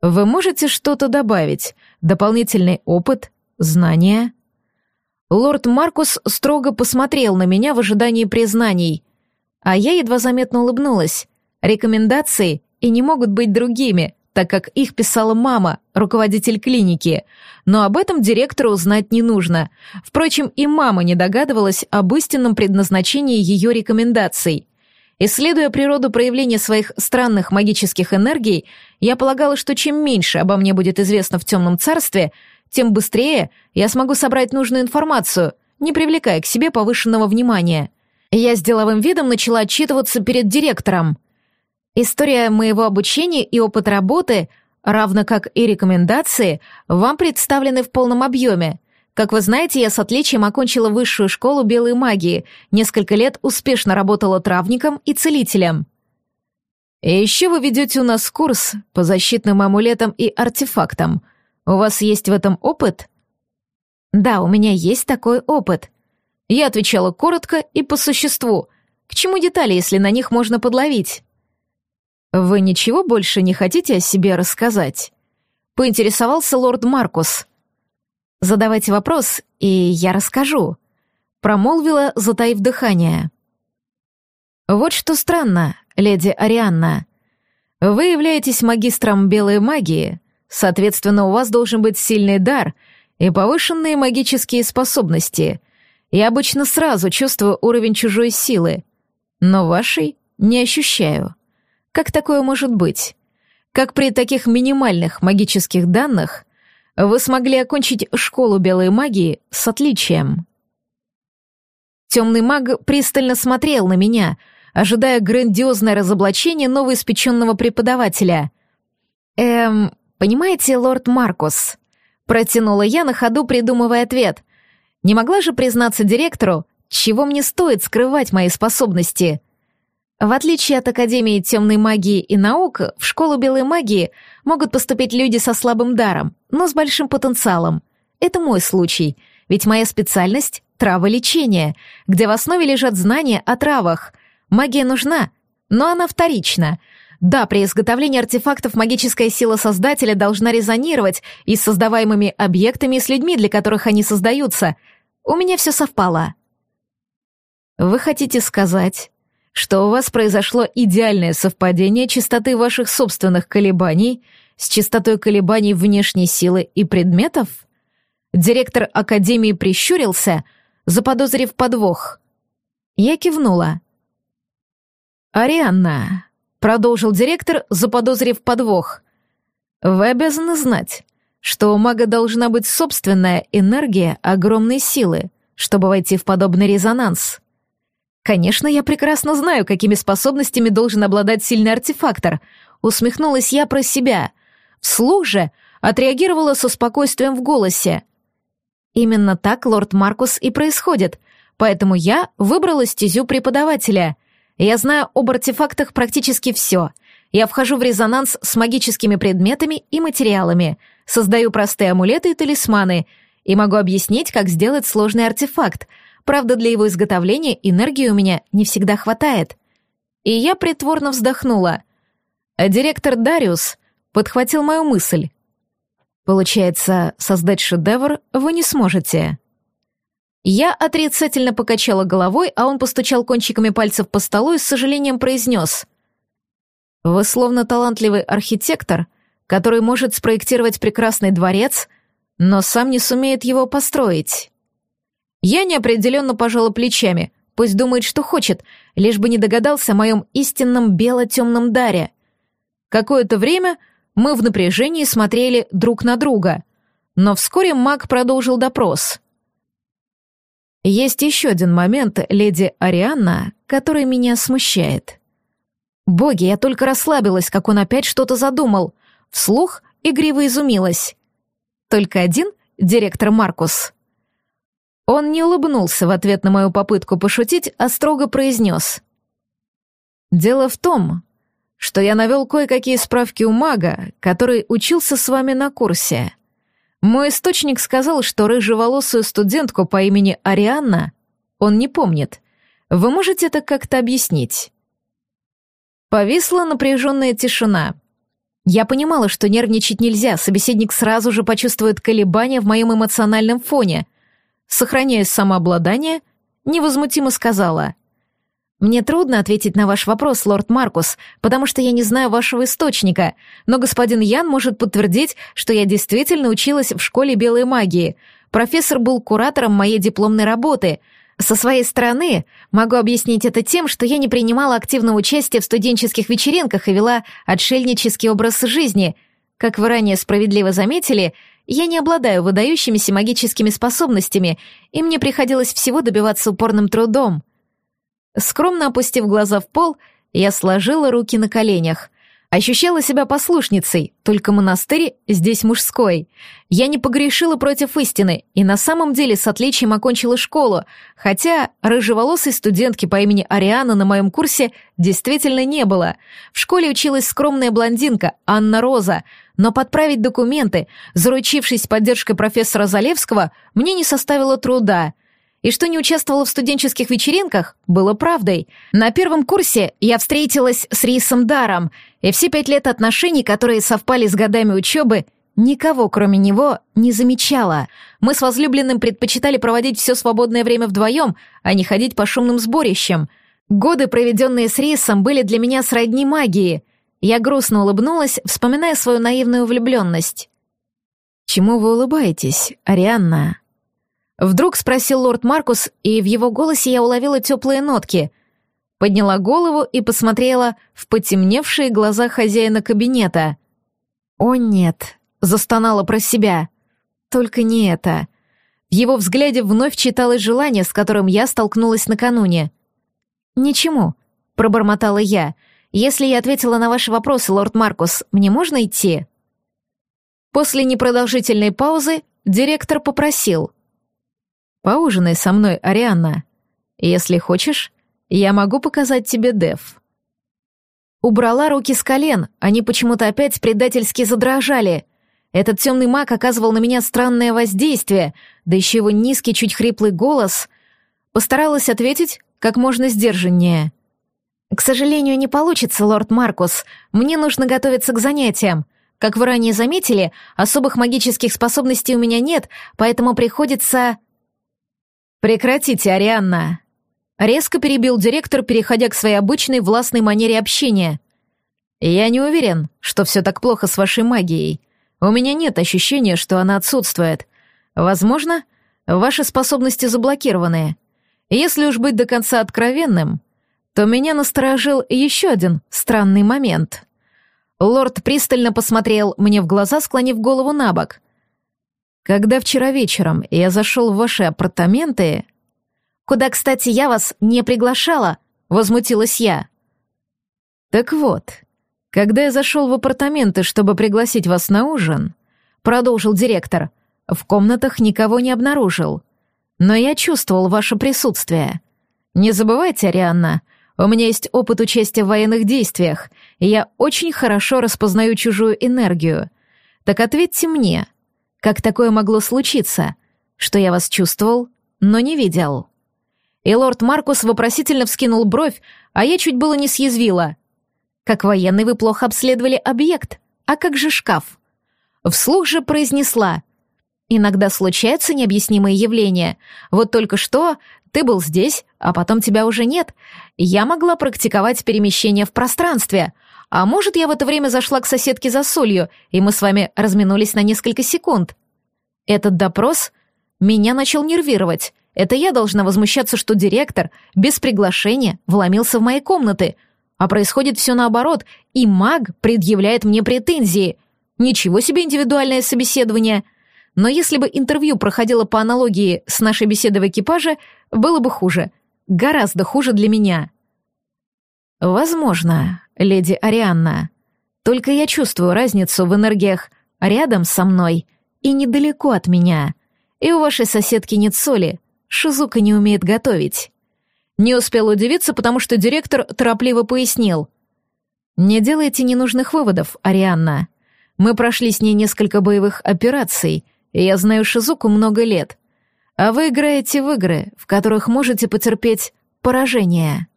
Вы можете что-то добавить? Дополнительный опыт? Знания?» Лорд Маркус строго посмотрел на меня в ожидании признаний, а я едва заметно улыбнулась. Рекомендации и не могут быть другими, так как их писала мама, руководитель клиники, но об этом директору узнать не нужно. Впрочем, и мама не догадывалась об истинном предназначении ее рекомендаций. Исследуя природу проявления своих странных магических энергий, я полагала, что чем меньше обо мне будет известно в темном царстве, тем быстрее я смогу собрать нужную информацию, не привлекая к себе повышенного внимания. Я с деловым видом начала отчитываться перед директором — История моего обучения и опыт работы, равно как и рекомендации, вам представлены в полном объеме. Как вы знаете, я с отличием окончила высшую школу белой магии, несколько лет успешно работала травником и целителем. И еще вы ведете у нас курс по защитным амулетам и артефактам. У вас есть в этом опыт? Да, у меня есть такой опыт. Я отвечала коротко и по существу. К чему детали, если на них можно подловить? Вы ничего больше не хотите о себе рассказать? Поинтересовался лорд Маркус. Задавайте вопрос, и я расскажу. Промолвила, затаив дыхание. Вот что странно, леди Арианна. Вы являетесь магистром белой магии, соответственно, у вас должен быть сильный дар и повышенные магические способности. Я обычно сразу чувствую уровень чужой силы, но вашей не ощущаю. Как такое может быть? Как при таких минимальных магических данных вы смогли окончить школу белой магии с отличием? Темный маг пристально смотрел на меня — ожидая грандиозное разоблачение новоиспеченного преподавателя. «Эм, понимаете, лорд Маркус?» Протянула я на ходу, придумывая ответ. Не могла же признаться директору, чего мне стоит скрывать мои способности. В отличие от Академии темной магии и наук, в школу белой магии могут поступить люди со слабым даром, но с большим потенциалом. Это мой случай, ведь моя специальность — траволечение, где в основе лежат знания о травах — Магия нужна, но она вторична. Да, при изготовлении артефактов магическая сила Создателя должна резонировать и с создаваемыми объектами, и с людьми, для которых они создаются. У меня все совпало. Вы хотите сказать, что у вас произошло идеальное совпадение частоты ваших собственных колебаний с частотой колебаний внешней силы и предметов? Директор Академии прищурился, заподозрив подвох. Я кивнула. «Арианна», — продолжил директор, заподозрив подвох, — «вы обязаны знать, что у мага должна быть собственная энергия огромной силы, чтобы войти в подобный резонанс. Конечно, я прекрасно знаю, какими способностями должен обладать сильный артефактор, усмехнулась я про себя. Вслух же отреагировала со спокойствием в голосе. Именно так лорд Маркус и происходит, поэтому я выбрала стезю преподавателя — я знаю об артефактах практически все. Я вхожу в резонанс с магическими предметами и материалами, создаю простые амулеты и талисманы, и могу объяснить, как сделать сложный артефакт. Правда, для его изготовления энергии у меня не всегда хватает. И я притворно вздохнула. А директор Дариус подхватил мою мысль. Получается, создать шедевр вы не сможете. Я отрицательно покачала головой, а он постучал кончиками пальцев по столу и с сожалением произнес. «Вы словно талантливый архитектор, который может спроектировать прекрасный дворец, но сам не сумеет его построить». Я неопределенно пожала плечами, пусть думает, что хочет, лишь бы не догадался о моем истинном бело-темном даре. Какое-то время мы в напряжении смотрели друг на друга, но вскоре маг продолжил допрос — есть еще один момент, леди Арианна, который меня смущает. Боги, я только расслабилась, как он опять что-то задумал. Вслух игриво изумилась. Только один, директор Маркус. Он не улыбнулся в ответ на мою попытку пошутить, а строго произнес. «Дело в том, что я навел кое-какие справки у мага, который учился с вами на курсе. Мой источник сказал, что рыжеволосую студентку по имени Арианна он не помнит. Вы можете это как-то объяснить?» Повисла напряженная тишина. Я понимала, что нервничать нельзя, собеседник сразу же почувствует колебания в моем эмоциональном фоне. Сохраняя самообладание, невозмутимо сказала — «Мне трудно ответить на ваш вопрос, лорд Маркус, потому что я не знаю вашего источника, но господин Ян может подтвердить, что я действительно училась в школе белой магии. Профессор был куратором моей дипломной работы. Со своей стороны могу объяснить это тем, что я не принимала активного участия в студенческих вечеринках и вела отшельнический образ жизни. Как вы ранее справедливо заметили, я не обладаю выдающимися магическими способностями, и мне приходилось всего добиваться упорным трудом». Скромно опустив глаза в пол, я сложила руки на коленях. Ощущала себя послушницей, только монастырь здесь мужской. Я не погрешила против истины и на самом деле с отличием окончила школу, хотя рыжеволосой студентки по имени Ариана на моем курсе действительно не было. В школе училась скромная блондинка Анна Роза, но подправить документы, заручившись поддержкой профессора Залевского, мне не составило труда — и что не участвовала в студенческих вечеринках, было правдой. На первом курсе я встретилась с Рисом Даром, и все пять лет отношений, которые совпали с годами учебы, никого, кроме него, не замечала. Мы с возлюбленным предпочитали проводить все свободное время вдвоем, а не ходить по шумным сборищам. Годы, проведенные с Рисом, были для меня сродни магии. Я грустно улыбнулась, вспоминая свою наивную влюбленность. «Чему вы улыбаетесь, Арианна?» Вдруг спросил лорд Маркус, и в его голосе я уловила теплые нотки. Подняла голову и посмотрела в потемневшие глаза хозяина кабинета. «О нет», — застонала про себя. «Только не это». В его взгляде вновь читалось желание, с которым я столкнулась накануне. «Ничему», — пробормотала я. «Если я ответила на ваши вопросы, лорд Маркус, мне можно идти?» После непродолжительной паузы директор попросил — Поужинай со мной, Арианна. Если хочешь, я могу показать тебе Дев». Убрала руки с колен, они почему-то опять предательски задрожали. Этот темный маг оказывал на меня странное воздействие, да еще его низкий, чуть хриплый голос. Постаралась ответить как можно сдержаннее. «К сожалению, не получится, лорд Маркус. Мне нужно готовиться к занятиям. Как вы ранее заметили, особых магических способностей у меня нет, поэтому приходится...» «Прекратите, Арианна!» Резко перебил директор, переходя к своей обычной властной манере общения. «Я не уверен, что все так плохо с вашей магией. У меня нет ощущения, что она отсутствует. Возможно, ваши способности заблокированы. Если уж быть до конца откровенным, то меня насторожил еще один странный момент». Лорд пристально посмотрел мне в глаза, склонив голову на бок. Когда вчера вечером я зашел в ваши апартаменты... Куда, кстати, я вас не приглашала, возмутилась я. Так вот, когда я зашел в апартаменты, чтобы пригласить вас на ужин, продолжил директор, в комнатах никого не обнаружил. Но я чувствовал ваше присутствие. Не забывайте, Арианна, у меня есть опыт участия в военных действиях, и я очень хорошо распознаю чужую энергию. Так ответьте мне, как такое могло случиться, что я вас чувствовал, но не видел?» И лорд Маркус вопросительно вскинул бровь, а я чуть было не съязвила. «Как военный вы плохо обследовали объект, а как же шкаф?» Вслух же произнесла. «Иногда случаются необъяснимые явления. Вот только что ты был здесь, а потом тебя уже нет. Я могла практиковать перемещение в пространстве, а может, я в это время зашла к соседке за солью, и мы с вами разминулись на несколько секунд. Этот допрос меня начал нервировать. Это я должна возмущаться, что директор без приглашения вломился в мои комнаты. А происходит все наоборот, и маг предъявляет мне претензии. Ничего себе индивидуальное собеседование. Но если бы интервью проходило по аналогии с нашей беседой в экипаже, было бы хуже. Гораздо хуже для меня. Возможно, леди Арианна. Только я чувствую разницу в энергиях рядом со мной и недалеко от меня. И у вашей соседки нет соли, Шизука не умеет готовить. Не успел удивиться, потому что директор торопливо пояснил. «Не делайте ненужных выводов, Арианна. Мы прошли с ней несколько боевых операций, и я знаю Шизуку много лет. А вы играете в игры, в которых можете потерпеть поражение».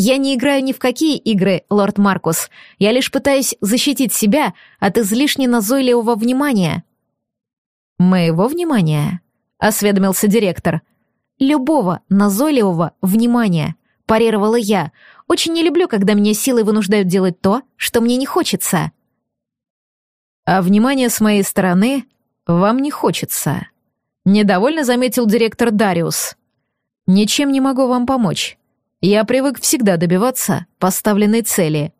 Я не играю ни в какие игры, лорд Маркус. Я лишь пытаюсь защитить себя от излишне назойливого внимания. Моего внимания? Осведомился директор. Любого назойливого внимания, парировала я. Очень не люблю, когда меня силой вынуждают делать то, что мне не хочется. А внимание с моей стороны вам не хочется. Недовольно заметил директор Дариус. Ничем не могу вам помочь. Я привык всегда добиваться поставленной цели.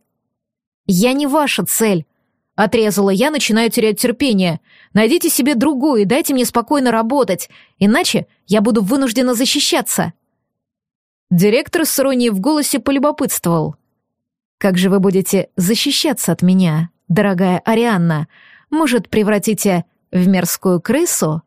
«Я не ваша цель», — отрезала я, начинаю терять терпение. «Найдите себе другую и дайте мне спокойно работать, иначе я буду вынуждена защищаться». Директор с иронией в голосе полюбопытствовал. Как же вы будете защищаться от меня, дорогая Арианна? Может, превратите в мерзкую крысу?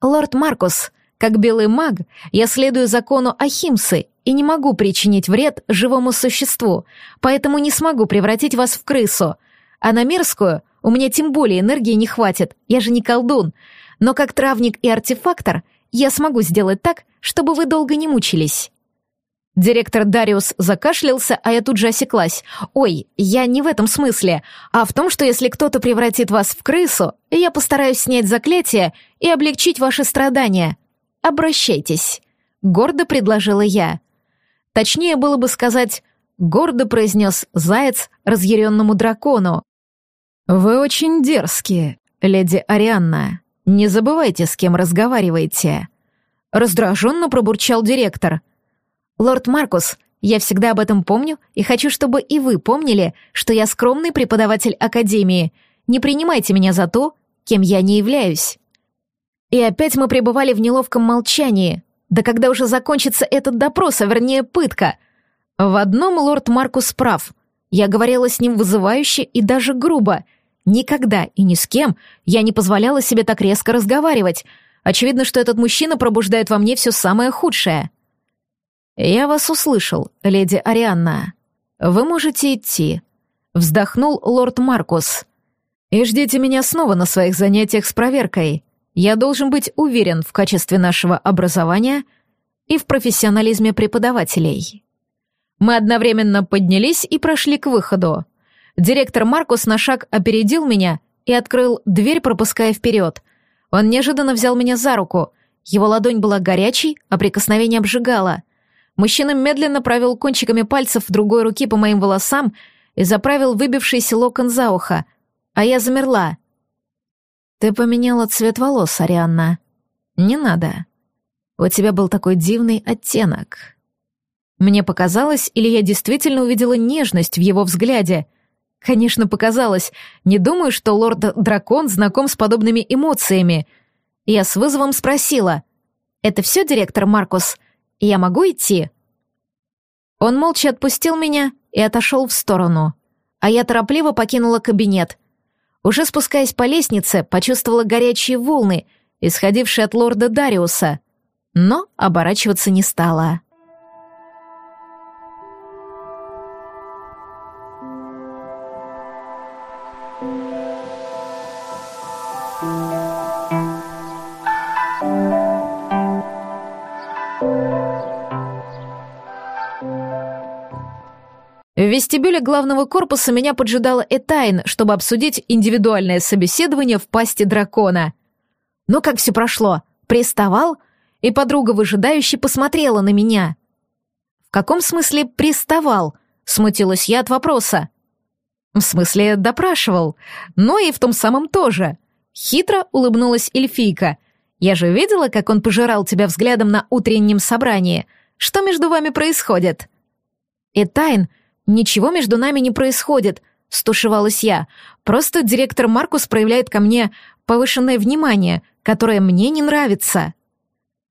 Лорд Маркус, как белый маг, я следую закону Ахимсы и не могу причинить вред живому существу, поэтому не смогу превратить вас в крысу. А на мерзкую у меня тем более энергии не хватит, я же не колдун. Но как травник и артефактор я смогу сделать так, чтобы вы долго не мучились. Директор Дариус закашлялся, а я тут же осеклась. «Ой, я не в этом смысле, а в том, что если кто-то превратит вас в крысу, я постараюсь снять заклятие и облегчить ваши страдания. Обращайтесь», — гордо предложила я. Точнее было бы сказать, гордо произнес заяц разъяренному дракону. «Вы очень дерзкие, леди Арианна. Не забывайте, с кем разговариваете». Раздраженно пробурчал директор — «Лорд Маркус, я всегда об этом помню и хочу, чтобы и вы помнили, что я скромный преподаватель Академии. Не принимайте меня за то, кем я не являюсь». И опять мы пребывали в неловком молчании. Да когда уже закончится этот допрос, а вернее пытка? В одном лорд Маркус прав. Я говорила с ним вызывающе и даже грубо. Никогда и ни с кем я не позволяла себе так резко разговаривать. Очевидно, что этот мужчина пробуждает во мне все самое худшее. «Я вас услышал, леди Арианна. Вы можете идти», — вздохнул лорд Маркус. «И ждите меня снова на своих занятиях с проверкой. Я должен быть уверен в качестве нашего образования и в профессионализме преподавателей». Мы одновременно поднялись и прошли к выходу. Директор Маркус на шаг опередил меня и открыл дверь, пропуская вперед. Он неожиданно взял меня за руку. Его ладонь была горячей, а прикосновение обжигало — Мужчина медленно провел кончиками пальцев другой руки по моим волосам и заправил выбившийся локон за ухо, а я замерла. «Ты поменяла цвет волос, Арианна. Не надо. У тебя был такой дивный оттенок». Мне показалось, или я действительно увидела нежность в его взгляде. Конечно, показалось. Не думаю, что лорд-дракон знаком с подобными эмоциями. Я с вызовом спросила. «Это все, директор Маркус? Я могу идти?» Он молча отпустил меня и отошел в сторону, а я торопливо покинула кабинет. Уже спускаясь по лестнице, почувствовала горячие волны, исходившие от лорда Дариуса, но оборачиваться не стала. Вестибюле главного корпуса меня поджидала Этайн, чтобы обсудить индивидуальное собеседование в пасти дракона. Но как все прошло? Приставал? И подруга выжидающе посмотрела на меня. «В каком смысле приставал?» — смутилась я от вопроса. «В смысле допрашивал. Но и в том самом тоже». Хитро улыбнулась эльфийка. «Я же видела, как он пожирал тебя взглядом на утреннем собрании. Что между вами происходит?» Этайн «Ничего между нами не происходит», — стушевалась я. «Просто директор Маркус проявляет ко мне повышенное внимание, которое мне не нравится».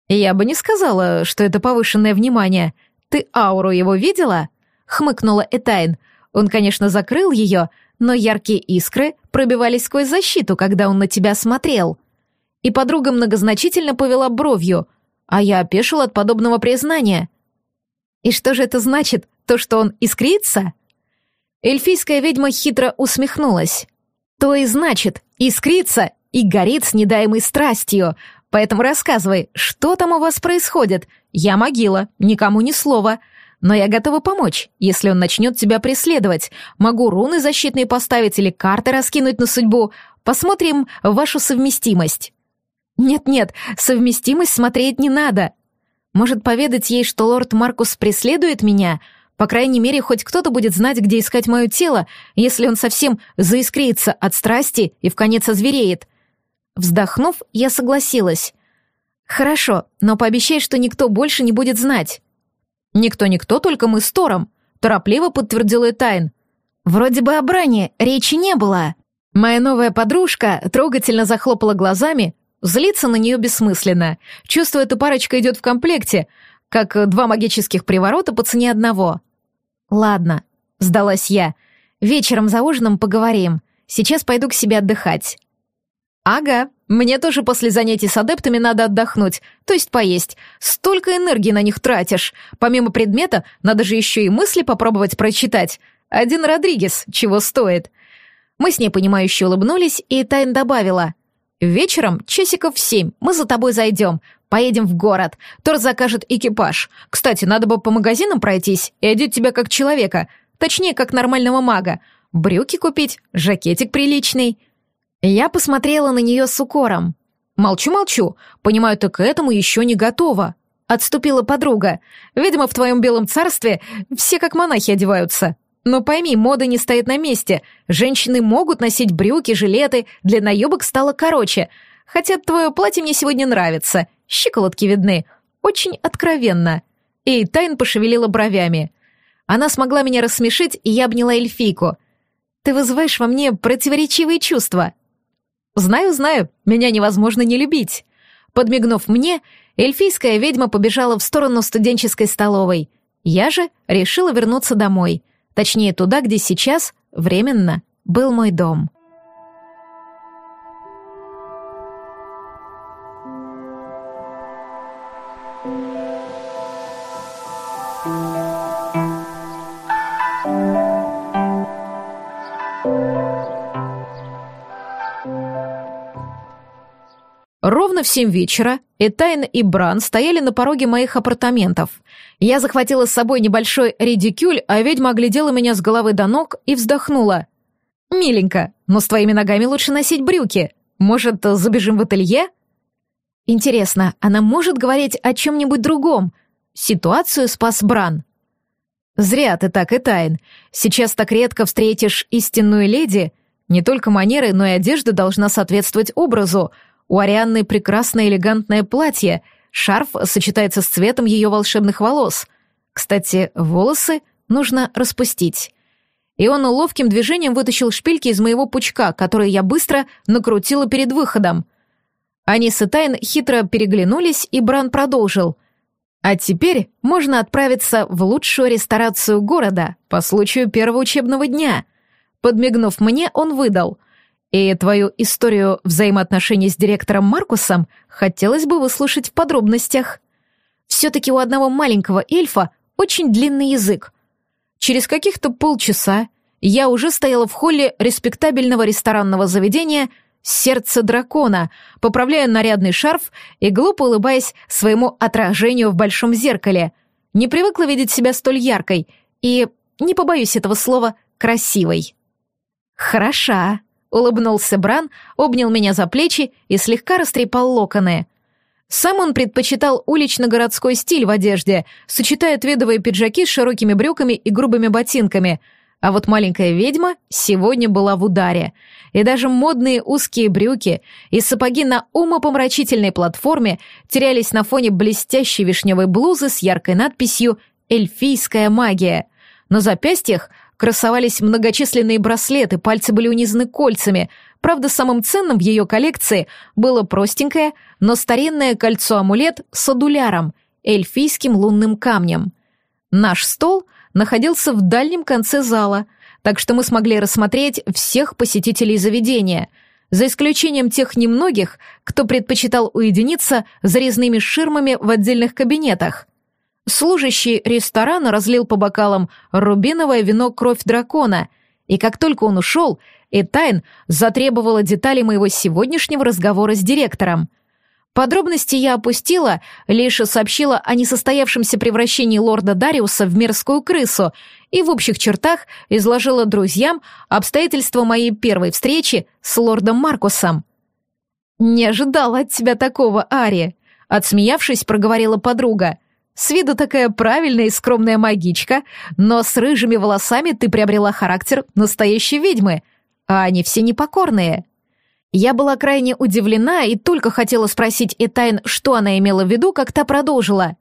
«Я бы не сказала, что это повышенное внимание. Ты ауру его видела?» — хмыкнула Этайн. Он, конечно, закрыл ее, но яркие искры пробивались сквозь защиту, когда он на тебя смотрел. И подруга многозначительно повела бровью, а я опешил от подобного признания. «И что же это значит?» То, что он искрится? Эльфийская ведьма хитро усмехнулась. То и значит, искрится и горит с недаемой страстью. Поэтому рассказывай, что там у вас происходит? Я могила, никому ни слова. Но я готова помочь, если он начнет тебя преследовать. Могу руны защитные поставить или карты раскинуть на судьбу. Посмотрим вашу совместимость. Нет-нет, совместимость смотреть не надо. Может, поведать ей, что лорд Маркус преследует меня — по крайней мере, хоть кто-то будет знать, где искать мое тело, если он совсем заискрится от страсти и в конец озвереет. Вздохнув, я согласилась. «Хорошо, но пообещай, что никто больше не будет знать». «Никто-никто, только мы с Тором», — торопливо подтвердила Тайн. «Вроде бы о бране речи не было». Моя новая подружка трогательно захлопала глазами, злиться на нее бессмысленно. Чувствую, эта парочка идет в комплекте — как два магических приворота по цене одного. Ладно, сдалась я. «Вечером за ужином поговорим. Сейчас пойду к себе отдыхать». «Ага, мне тоже после занятий с адептами надо отдохнуть, то есть поесть. Столько энергии на них тратишь. Помимо предмета, надо же еще и мысли попробовать прочитать. Один Родригес, чего стоит». Мы с ней понимающе улыбнулись, и Тайн добавила. «Вечером, часиков в семь, мы за тобой зайдем. Поедем в город. Тор закажет экипаж. Кстати, надо бы по магазинам пройтись и одеть тебя как человека. Точнее, как нормального мага. Брюки купить, жакетик приличный». Я посмотрела на нее с укором. «Молчу-молчу. Понимаю, ты к этому еще не готова». Отступила подруга. «Видимо, в твоем белом царстве все как монахи одеваются». Но пойми, мода не стоит на месте. Женщины могут носить брюки, жилеты, для наебок стало короче. Хотя твое платье мне сегодня нравится. Щиколотки видны. Очень откровенно. И Тайн пошевелила бровями. Она смогла меня рассмешить, и я обняла эльфийку. «Ты вызываешь во мне противоречивые чувства». «Знаю, знаю, меня невозможно не любить». Подмигнув мне, эльфийская ведьма побежала в сторону студенческой столовой. Я же решила вернуться домой. Точнее, туда, где сейчас, временно, был мой дом. Ровно в семь вечера Этайн и Бран стояли на пороге моих апартаментов. Я захватила с собой небольшой редикюль, а ведьма оглядела меня с головы до ног и вздохнула. «Миленько, но с твоими ногами лучше носить брюки. Может, забежим в ателье?» «Интересно, она может говорить о чем-нибудь другом?» Ситуацию спас Бран. «Зря ты так, Этайн. Сейчас так редко встретишь истинную леди. Не только манеры, но и одежда должна соответствовать образу», у Арианны прекрасное элегантное платье, шарф сочетается с цветом ее волшебных волос. Кстати, волосы нужно распустить. И он ловким движением вытащил шпильки из моего пучка, которые я быстро накрутила перед выходом. Они с Этайн хитро переглянулись, и Бран продолжил. «А теперь можно отправиться в лучшую ресторацию города по случаю первого учебного дня». Подмигнув мне, он выдал. И твою историю взаимоотношений с директором Маркусом хотелось бы выслушать в подробностях. Все-таки у одного маленького эльфа очень длинный язык. Через каких-то полчаса я уже стояла в холле респектабельного ресторанного заведения «Сердце дракона», поправляя нарядный шарф и глупо улыбаясь своему отражению в большом зеркале. Не привыкла видеть себя столь яркой и, не побоюсь этого слова, красивой. «Хороша», Улыбнулся Бран, обнял меня за плечи и слегка растрепал локоны. Сам он предпочитал улично-городской стиль в одежде, сочетая твидовые пиджаки с широкими брюками и грубыми ботинками. А вот маленькая ведьма сегодня была в ударе. И даже модные узкие брюки и сапоги на умопомрачительной платформе терялись на фоне блестящей вишневой блузы с яркой надписью «Эльфийская магия». На запястьях красовались многочисленные браслеты, пальцы были унизаны кольцами. Правда, самым ценным в ее коллекции было простенькое, но старинное кольцо-амулет с адуляром, эльфийским лунным камнем. Наш стол находился в дальнем конце зала, так что мы смогли рассмотреть всех посетителей заведения, за исключением тех немногих, кто предпочитал уединиться за резными ширмами в отдельных кабинетах — Служащий ресторана разлил по бокалам рубиновое вино «Кровь дракона», и как только он ушел, Этайн затребовала детали моего сегодняшнего разговора с директором. Подробности я опустила, лишь сообщила о несостоявшемся превращении лорда Дариуса в мерзкую крысу и в общих чертах изложила друзьям обстоятельства моей первой встречи с лордом Маркусом. «Не ожидала от тебя такого, Ари», — отсмеявшись, проговорила подруга. С виду такая правильная и скромная магичка, но с рыжими волосами ты приобрела характер настоящей ведьмы, а они все непокорные. Я была крайне удивлена и только хотела спросить Этайн, что она имела в виду, как та продолжила.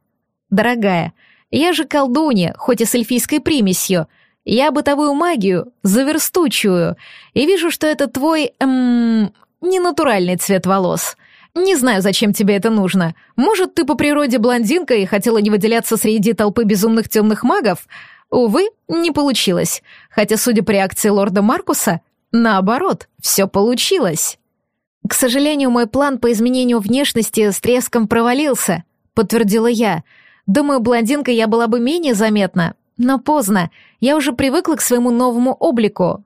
«Дорогая, я же колдунья, хоть и с эльфийской примесью. Я бытовую магию заверстучую, и вижу, что это твой, эм, ненатуральный цвет волос. Не знаю, зачем тебе это нужно. Может, ты по природе блондинка и хотела не выделяться среди толпы безумных темных магов? Увы, не получилось, хотя, судя по реакции лорда Маркуса, наоборот, все получилось. «К сожалению, мой план по изменению внешности с треском провалился», — подтвердила я. «Думаю, блондинкой я была бы менее заметна, но поздно, я уже привыкла к своему новому облику».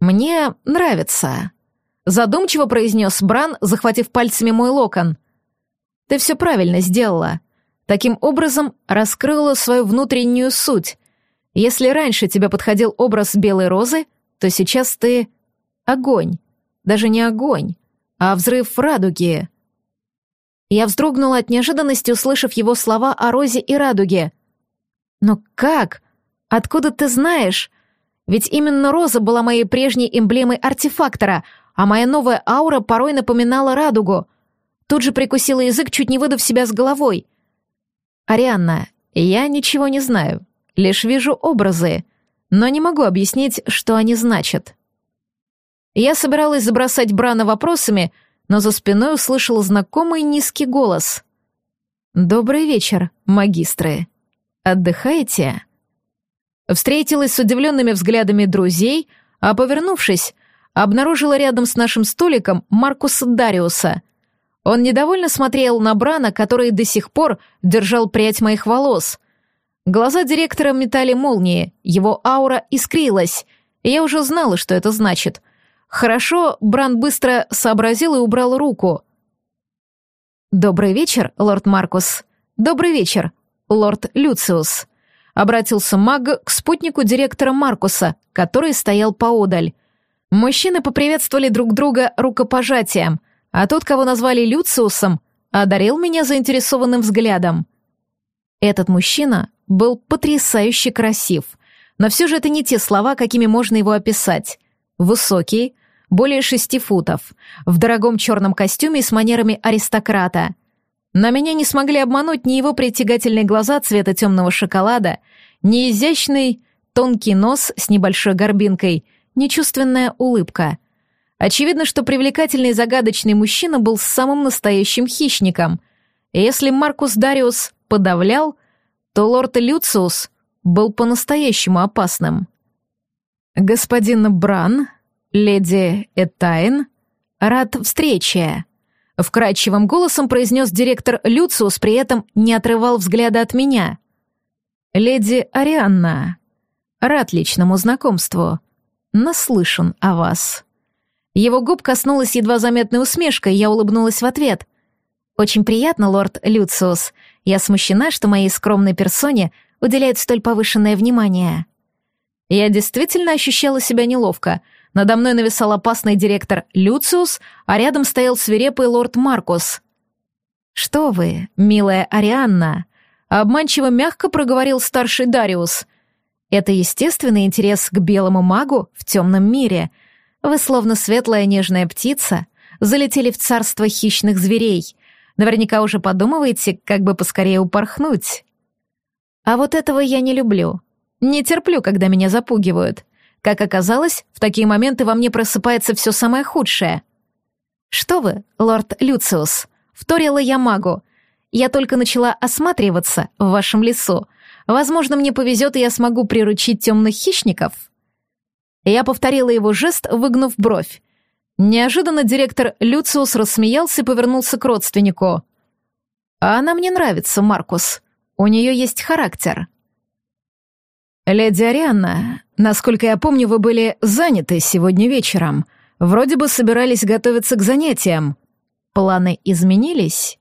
«Мне нравится», — задумчиво произнес Бран, захватив пальцами мой локон. «Ты все правильно сделала. Таким образом, раскрыла свою внутреннюю суть. Если раньше тебе подходил образ белой розы, то сейчас ты — огонь. Даже не огонь, а взрыв радуги». Я вздрогнула от неожиданности, услышав его слова о розе и радуге. «Но как? Откуда ты знаешь? Ведь именно роза была моей прежней эмблемой артефактора, а моя новая аура порой напоминала радугу. Тут же прикусила язык, чуть не выдав себя с головой. «Арианна, я ничего не знаю, лишь вижу образы, но не могу объяснить, что они значат». Я собиралась забросать Брана вопросами, но за спиной услышала знакомый низкий голос. «Добрый вечер, магистры. Отдыхаете?» Встретилась с удивленными взглядами друзей, а, повернувшись, обнаружила рядом с нашим столиком Маркуса Дариуса. Он недовольно смотрел на Брана, который до сих пор держал прядь моих волос. Глаза директора метали молнии, его аура искрилась, и я уже знала, что это значит. Хорошо, Бран быстро сообразил и убрал руку. «Добрый вечер, лорд Маркус. Добрый вечер, лорд Люциус», обратился маг к спутнику директора Маркуса, который стоял поодаль. Мужчины поприветствовали друг друга рукопожатием, а тот, кого назвали Люциусом, одарил меня заинтересованным взглядом. Этот мужчина был потрясающе красив, но все же это не те слова, какими можно его описать. Высокий, более шести футов, в дорогом черном костюме с манерами аристократа — но меня не смогли обмануть ни его притягательные глаза цвета темного шоколада, ни изящный тонкий нос с небольшой горбинкой, ни чувственная улыбка. Очевидно, что привлекательный загадочный мужчина был самым настоящим хищником. Если Маркус Дариус подавлял, то лорд Люциус был по-настоящему опасным. «Господин Бран, леди Этайн, рад встрече», Вкрадчивым голосом произнес директор Люциус, при этом не отрывал взгляда от меня. «Леди Арианна, рад личному знакомству. Наслышан о вас». Его губ коснулась едва заметной усмешка, и я улыбнулась в ответ. «Очень приятно, лорд Люциус. Я смущена, что моей скромной персоне уделяют столь повышенное внимание». Я действительно ощущала себя неловко — надо мной нависал опасный директор Люциус, а рядом стоял свирепый лорд Маркус. «Что вы, милая Арианна?» — обманчиво мягко проговорил старший Дариус. «Это естественный интерес к белому магу в темном мире. Вы, словно светлая нежная птица, залетели в царство хищных зверей. Наверняка уже подумываете, как бы поскорее упорхнуть». А вот этого я не люблю. Не терплю, когда меня запугивают. Как оказалось, в такие моменты во мне просыпается все самое худшее. «Что вы, лорд Люциус?» — вторила я магу. «Я только начала осматриваться в вашем лесу. Возможно, мне повезет, и я смогу приручить темных хищников». Я повторила его жест, выгнув бровь. Неожиданно директор Люциус рассмеялся и повернулся к родственнику. «А она мне нравится, Маркус. У нее есть характер». «Леди Арианна, насколько я помню, вы были заняты сегодня вечером. Вроде бы собирались готовиться к занятиям. Планы изменились?»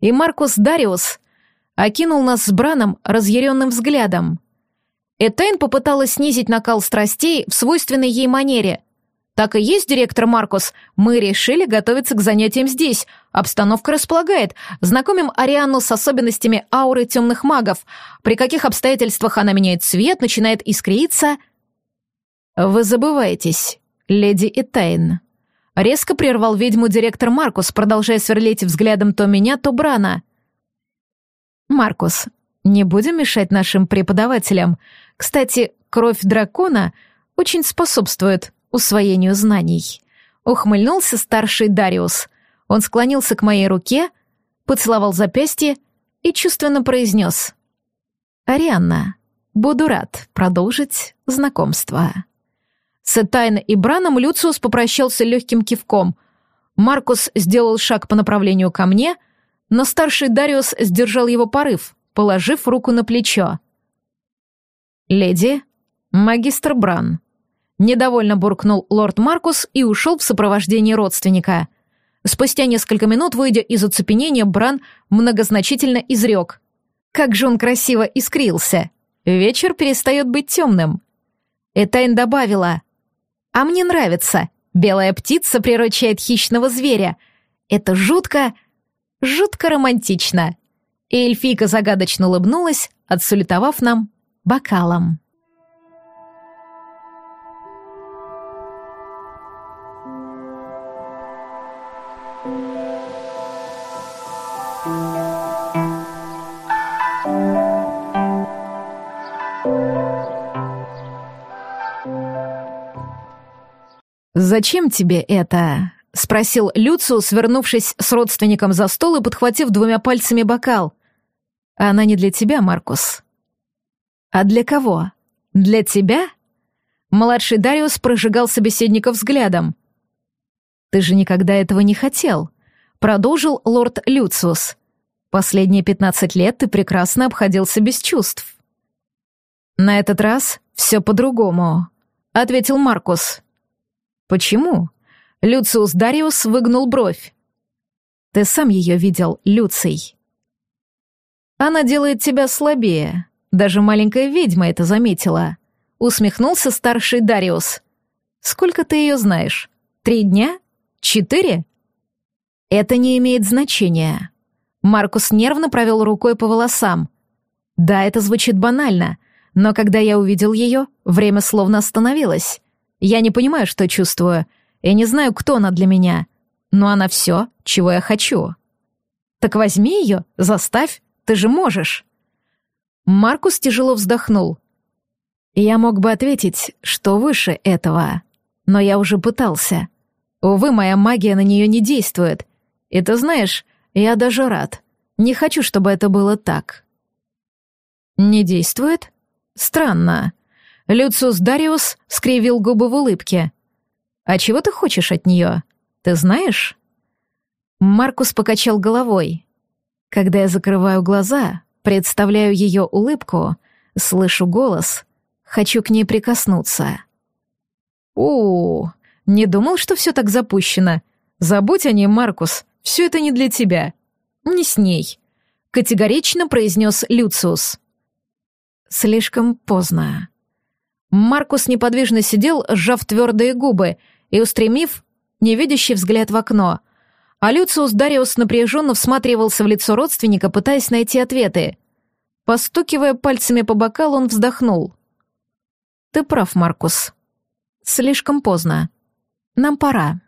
И Маркус Дариус окинул нас с Браном разъяренным взглядом. Этейн попыталась снизить накал страстей в свойственной ей манере, «Так и есть, директор Маркус. Мы решили готовиться к занятиям здесь. Обстановка располагает. Знакомим Ариану с особенностями ауры темных магов. При каких обстоятельствах она меняет цвет, начинает искриться...» «Вы забываетесь, леди Этайн». Резко прервал ведьму директор Маркус, продолжая сверлить взглядом то меня, то Брана. «Маркус, не будем мешать нашим преподавателям. Кстати, кровь дракона очень способствует усвоению знаний. Ухмыльнулся старший Дариус. Он склонился к моей руке, поцеловал запястье и чувственно произнес. «Арианна, буду рад продолжить знакомство». С Этайн и Браном Люциус попрощался легким кивком. Маркус сделал шаг по направлению ко мне, но старший Дариус сдержал его порыв, положив руку на плечо. «Леди, магистр Бран», — недовольно буркнул лорд Маркус и ушел в сопровождении родственника. Спустя несколько минут, выйдя из оцепенения, Бран многозначительно изрек. «Как же он красиво искрился! Вечер перестает быть темным!» Этайн добавила. «А мне нравится. Белая птица приручает хищного зверя. Это жутко, жутко романтично». И эльфийка загадочно улыбнулась, отсулетовав нам бокалом. «Зачем тебе это?» — спросил Люциус, свернувшись с родственником за стол и подхватив двумя пальцами бокал. «Она не для тебя, Маркус». «А для кого? Для тебя?» Младший Дариус прожигал собеседника взглядом. «Ты же никогда этого не хотел», — продолжил лорд Люциус. «Последние пятнадцать лет ты прекрасно обходился без чувств». «На этот раз все по-другому», — ответил Маркус. «Почему?» Люциус Дариус выгнул бровь. «Ты сам ее видел, Люций». «Она делает тебя слабее. Даже маленькая ведьма это заметила», — усмехнулся старший Дариус. «Сколько ты ее знаешь? Три дня? Четыре?» «Это не имеет значения». Маркус нервно провел рукой по волосам. «Да, это звучит банально, но когда я увидел ее, время словно остановилось. Я не понимаю, что чувствую. Я не знаю, кто она для меня. Но она все, чего я хочу. Так возьми ее, заставь, ты же можешь. Маркус тяжело вздохнул. Я мог бы ответить, что выше этого, но я уже пытался. Увы, моя магия на нее не действует. И ты знаешь, я даже рад. Не хочу, чтобы это было так. Не действует? Странно. Люциус Дариус скривил губы в улыбке. «А чего ты хочешь от нее? Ты знаешь?» Маркус покачал головой. «Когда я закрываю глаза, представляю ее улыбку, слышу голос, хочу к ней прикоснуться». «У, не думал, что все так запущено. Забудь о ней, Маркус, все это не для тебя. Не с ней», — категорично произнес Люциус. «Слишком поздно», Маркус неподвижно сидел, сжав твердые губы и устремив невидящий взгляд в окно. А Люциус Дариус напряженно всматривался в лицо родственника, пытаясь найти ответы. Постукивая пальцами по бокалу, он вздохнул. «Ты прав, Маркус. Слишком поздно. Нам пора».